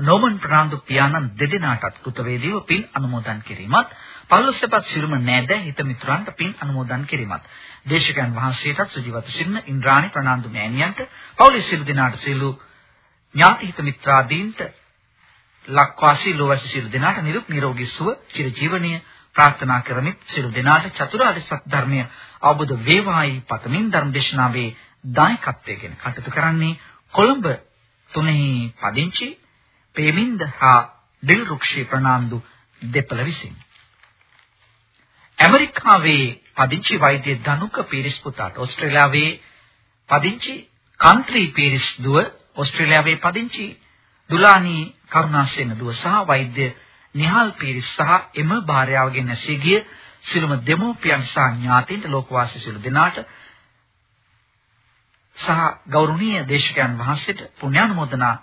නෝමන් ප්‍රනාන්දු පියාණන් දෙදෙනාටත් කෘතවේදීව පින් අනුමෝදන් කිරීමත් පල්ලොස්සපත් සිරුම නෑද හිත මිතුරන්ට පින් අනුමෝදන් කිරීමත්. දේශකයන් වහන්සේටත් සුජීවත සිරින ඉන්ද්‍රාණි ප්‍රනාන්දු මෑණියන්ට පවුලේ සියලු දෙනාට සියලු ඥාති හිත මිත්‍රාදීන්ට ලක්වාසී ලෝවාසී සියලු දෙනාට නිරුක් නිරෝගී සුව චිර ජීවනීය ප්‍රාර්ථනා කරමි සියලු දෙනාට චතුරාර්ය සත්‍ය ධර්මය අවබෝධ වේවායි පතමින් ධර්ම දේශනාවේ දායකත්වයෙන් කටයුතු කරන්නේ කොළඹ තුනෙහි පදිංචි පේමින්ද හා ඩිල් රුක්ෂි ප්‍රනාන්දු දෙපළ විසින්. ඇමරිකාවේ පදිංචි වෛද්‍ය ධනුක පීරිස් පුතාට ඕස්ට්‍රේලියාවේ පදිංචි කන්ත්‍රි පීරිස් දුව ඕස්ට්‍රේලියාවේ පදිංචි දුලානි කරුණාසේන දුව සහ වෛද්‍ය නිහාල් පීරිස් සහ එම භාර්යාවගෙන් නැසී ගිය සිළුම දෙමෝපියන් සහ ඥාතීන්ට ලෝකවාසී සිළු දෙනාට සහ ගෞරවනීය දේශකයන් වහන්සේට පුණ්‍යානුමෝදනා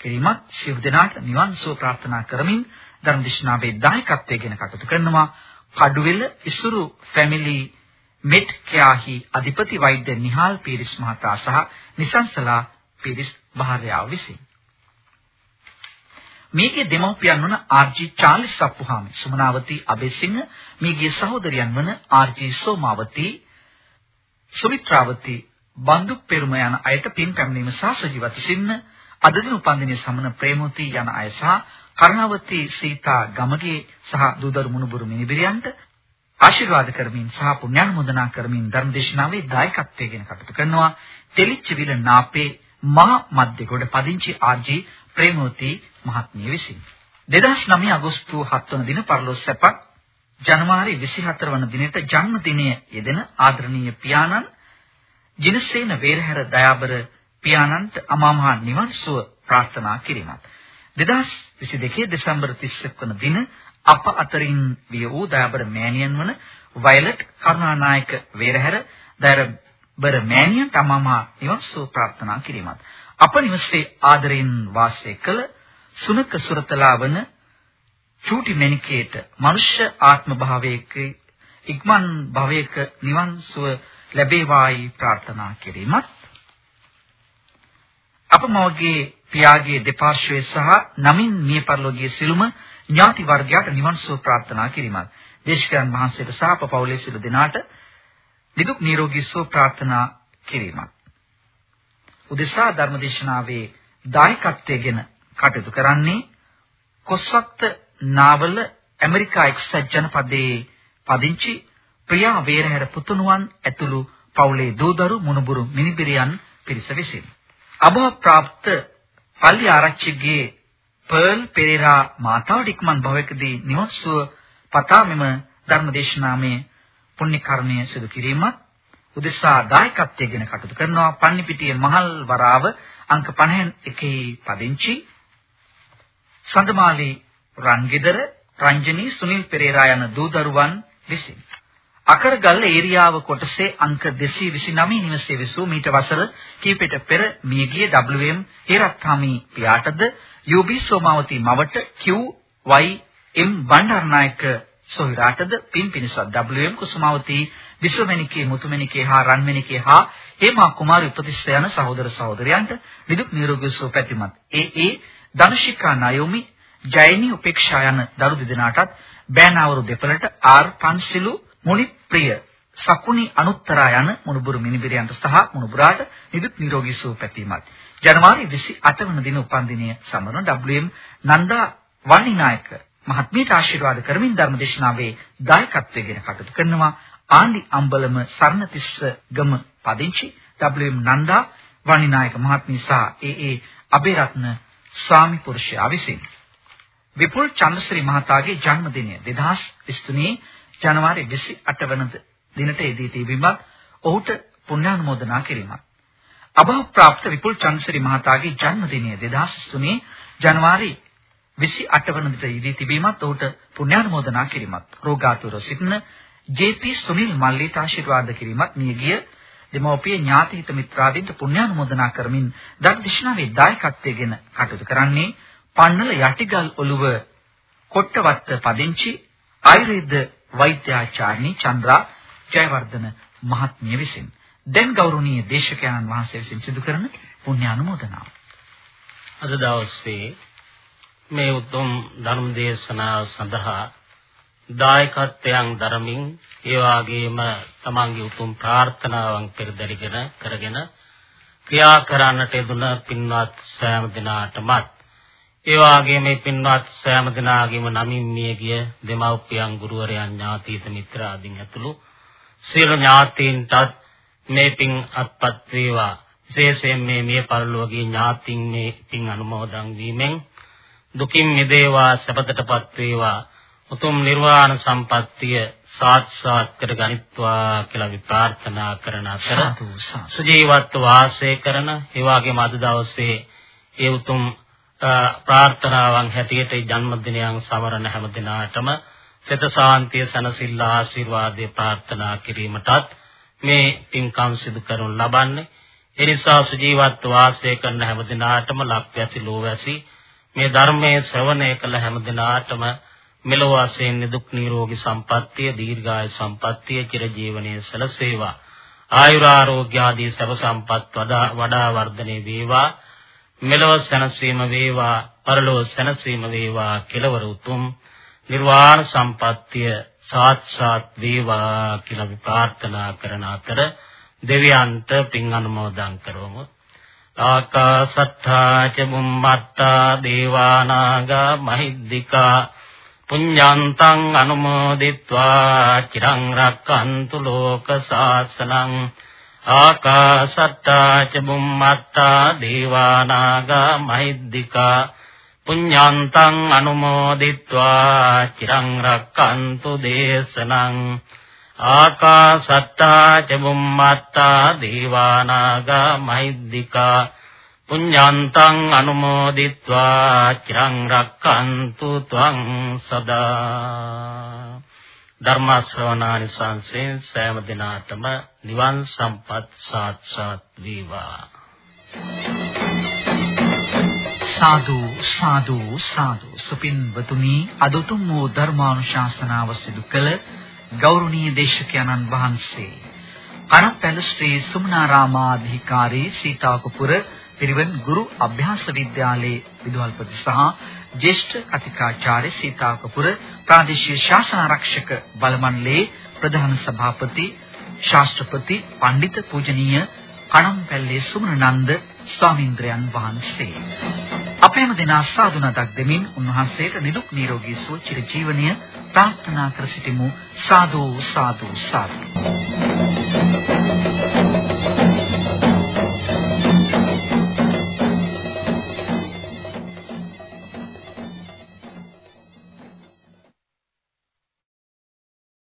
කිරීමත් සියලු දෙනාට නිවන් සුව ප්‍රාර්ථනා කරමින් ධර්ම දේශනාවේ දායකත්වයෙන් කටයුතු කරනවා. කඩුවෙල ඉසුරු ෆැමිලි මෙඩ් කෙයාහි අධිපති වෛද්‍ය නිහාල් පීරිස් මහතා සහ නිසංසලා පීරිස් භාර්යාව විසින්. මේකේ දෙමව්පියන් වන R G. Charles Sappuhami Sumanawathi Abeysinghe මේගේ සහෝදරයන් වන ආර්.ජී. සෝමාවති සුමිත්‍රාවති බන්දුක් පෙරුම යන අයට පින් පැමිණීම සහ සජීවති සින්න අද දින උපන්දිනයේ සමන ප්‍රේමෝති යන අය සහ කරුණාවති සීතා ගමගේ සහ දුදරු මුණුබුරු මිනිබිරියන්ට ආශිර්වාද කරමින් සහ පුණ්‍යානුමෝදනා කරමින් ධර්මදේශනාවේ දායකත්වයෙන් කටයුතු කරනවා තෙලිච්ච විල නාපේ මහා මධ්‍යගොඩ පදිංචි ආර්.ජී. ප්‍රේමෝති මහත්මිය විසින්. 2009 අගෝස්තු 7 වන දින පරලොස්සපක් ජනවාරි 24 වන දිනට ජන්මදිනය යෙදෙන ආදරණීය පියාණන් ජිනසේන වේරහැර දයාබර පියාණන්ට අමාමහා නිවන් සුව ප්‍රාර්ථනා කිරීමත්. 2022 දෙසැම්බර් 31 වන දින අප අතරින් විය වූ දයාබර මෑණියන් වන වයලට් කරුණානායක වේරහැර දයාබර මෑණියන්ට අමාමහා නිවන් සුව ප්‍රාර්ථනා කිරීමත්. අප නිවසේ ආදරෙන් වාසය කළ සුනක සුරතලා වන චූටි මෙනිකේට මනුෂ්‍ය ආත්ම භාවයක ඉක්මන් භවයක නිවන් සුව ලැබේවායි ප්‍රාර්ථනා කිරීමත් අප මවගේ පියාගේ දෙපාර්ශ්වයේ සහ නමින් මිය පරලෝකීය සිළුම ඥාති වර්ගයාට නිවන් සුව ප්‍රාර්ථනා කිරීමත් දේශකයන් වහන්සේට සහ අප පවුලේ සියලු දෙනාට නිදුක් නිරෝගී සුව ප්‍රාර්ථනා කිරීමත්. උදෙසා ධර්මදේශනාවේ දායකත්වයෙන් කටයුතු කරන්නේ කොස්සක්ත නාවල ඇමරිකා එක්සත් ජනපදයේ පදිංචි ප්‍රියා වේරහැර පුතුණුවන් ඇතුළු පවුලේ දූදරු මුණුබුරු මිනිබිරියන් පිරිස විසින්. අභව ප්‍රාප්ත පල්ලි ආරච්චිගේ පර්ල් පෙරේරා මාතාවට ඉක්මන් භවයකදී නිවන් සුව පතා මෙම ධර්මදේශනාමය පුණ්‍ය කර්මය සිදු කිරීමත් උදෙසා දායකත්වයෙන් කටයුතු කරනවා පන්නිපිටිය මහල් වරාව අංක 51 පදිංචි සඳමාලි රන්ගෙදර රංජනී සුනිල් පෙරේරා යන දූ දරුවන් විසින්. අකරගල්ල ඒරියාව කොටසේ අංක 229 නිවසේ විසූ මීට වසර කිහිපෙට පෙර මියගිය WM හේරත්හාමි පියාටද UB සෝමාවති මවට QYM බණ්ඩාරනායක සොහිරාටද පින් පිනිසත් WM කුසුමාවති විශ්වමණිකේ මුතුමණිකේ හා රන්මණිකේ හා හේමා කුමාරි උපතිස්ස යන සහෝදර සහෝදරයන්ට නිදුක් නිරෝගී සුව පැතිමත්. ඒ ඒ ධනශිකා නයෝමි ජයනි උපේක්ෂා යන දරු දෙදෙනාටත් බෑනාවරු දෙපළට ආර් පන්සිලු මුනිප්‍රිය සකුණි අනුත්තරා යන මුණුබුරු මිනිබිරියන්ට සහ මුණුබුරාට නිදුක් නිරෝගී සුව පැතීමත්. ජනවාරි 28 වන දින උපන්දිනය සමරන WM නන්දා වණිනායක මහත්මියට ආශිර්වාද කරමින් ධර්මදේශනාවේ දායකත්වයෙන් කටයුතු කරනවා. ආන්දි අම්බලම සර්ණතිස්ස ගම පදිංචි WM නන්දා වණිනායක මහත්මිය සහ ඒ.ඒ. අබේරත්න ස්වාමි පුරුෂයා විසින් විපුල් චන්ද්‍රශ්‍රී මහතාගේ ජන්මදිනය 2023 ජනවාරි 28 වන දිනට එදී තිබීමත් ඔහුට පුණ්‍යානුමෝදනා කිරීමත්. අභව ප්‍රාප්ත විපුල් චන්ද්‍රශ්‍රී මහතාගේ ජන්මදිනය 2003 ජනවාරි 28 වන දිනට එදී තිබීමත් ඔහුට පුණ්‍යානුමෝදනා කිරීමත්. රෝගාතුර සිටින ජේ.පී. සුනිල් මල්ලීට ආශිර්වාද කිරීමත් මියගිය දෙමෝපිය ඥාති හිත මිත්‍රාදීන්ට පුණ්‍යානුමෝදනා කරමින් ධර්මදිශනාවේ දායකත්වයෙන් කටයුතු කරන්නේ පන්නල යටිගල් ඔළුව කොට්ටවත්ත පදිංචි ආයුර්වේද වෛද්‍යාචාර්යනි චන්ද්‍රා ජයවර්ධන මහත්මිය විසින් දැන් ගෞරවනීය දේශකයන්න් වහන්සේ විසින් සිදු කරන පුණ්‍ය අනුමෝදනාව. අද දවසේ මේ උතුම් ධර්ම දේශනාව සඳහා දායකත්වයන් දරමින් ඒ වගේම තමන්ගේ උතුම් ප්‍රාර්ථනාවන් පෙරදරිගෙන කරගෙන ක්‍රියා කරන්නට යෙදුන පින්වත් සෑම දිනාටමත් ඒ වාගේ මේ පින්වත් සෑම දිනාගේම නමින් මියගිය දෙමව්පියන් ගුරුවරයන් ඥාතීත මිත්‍ර ආදීන් ඇතුළු සියලු ඥාතීන්ටත් මේ පින් අත්පත් වේවා. විශේෂයෙන් මේ මිය පරලෝකීය ඥාතීන් මේ පින් අනුමෝදන් වීමෙන් දුකින් මිදේවා සපතටපත් වේවා. උතුම් නිර්වාණ සම්පත්තිය සාක්ෂාත් කර ගනිත්වා කියලා අපි ප්‍රාර්ථනා කරන අතර සුජීවත්ව වාසය කරන ඒ වගේම අද දවසේ ඒ උතුම් ප්‍රාර්ථනාවන් හැටියට ජන්මදිනයන් සමරන හැම දිනාටම සිත සාන්තිය සනසිල්ල ආශිර්වාදේ ප්‍රාර්ථනා කිරීමටත් මේ පින්කම් සිදු කරනු ලබන්නේ. ඒ නිසා සුජීවත් වාසය කරන හැම දිනාටම ලක්වැසි ලෝවැසි මේ ධර්මයේ ශ්‍රවණය කළ හැම දිනාටම මෙලොව වශයෙන් දුක් නිරෝගී සම්පන්නිය දීර්ඝායු සම්පන්නිය චිරජීවනයේ සලසේවා. ආයුරාෝග්‍ය ආදී සබ සම්පත් වඩා වඩා වර්ධනය වේවා. මෙලොව සැනසීම වේවා පරලොව සැනසීම වේවා කෙලවර උතුම්. නිර්වාණ සම්පත්තිය සාත්සාත් වේවා කියලා අපි ප්‍රාර්ථනා කරන අතර දෙවියන්ට පින් අනුමෝදන් කරවමු. ආකාසත්තා ච බුම්මත්තා දේවානාගා මහිද්దికා පුඤ්ඤාන්තං අනුමෝදිत्वा චිරං රක්칸තු ලෝක සාසනං ආකාශත්තා ච බුම්මත්තා දීවානාගා මහිද්దికා පුඤ්ඤාන්තං අනුමෝදිत्वा චිරං රක්칸තු දේශනං ආකාශත්තා ච බුම්මත්තා දීවානාගා මහිද්దికා පුඤ්ඤාන්තං අනුමෝදිත්වා චිරං රක්칸තු ත්වං සදා ධර්ම ශ්‍රවණානි සංසෙන් සෑම දිනාටම නිවන් සම්පත් සාක්ෂාත් වේවා සාදු සාදු සාදු සුපින්වතුනි අදුතුම් වූ ධර්මානුශාසනාව සිදු කළ ගෞරවනීය දේශකයන්න් වහන්සේ කනපැල ශ්‍රී සුමනාරාමාධිකාරී සීතාකුපුර පිරිවෙන් ගුරු අභ්‍යාස විද්‍යාලයේ විදුහල්පති සහ ජ්‍යෙෂ්ඨ කතිකාචාර්ය සීතාවකපුර ප්‍රාදේශීය ශාසන ආරක්ෂක බල මණ්ඩලයේ ප්‍රධාන සභාපති ශාස්ත්‍රපති පඬිත පූජනීය කණම්පැල්ලේ සුමනනන්ද ස්වාමීන්ද්‍රයන් වහන්සේ. අපේම දෙනා සාදු නතක් දෙමින් උන්වහන්සේට නිදුක් නිරෝගී සුව චිර ජීවනය ප්‍රාර්ථනා කර සිටිමු. සාදු සාදු සාදු.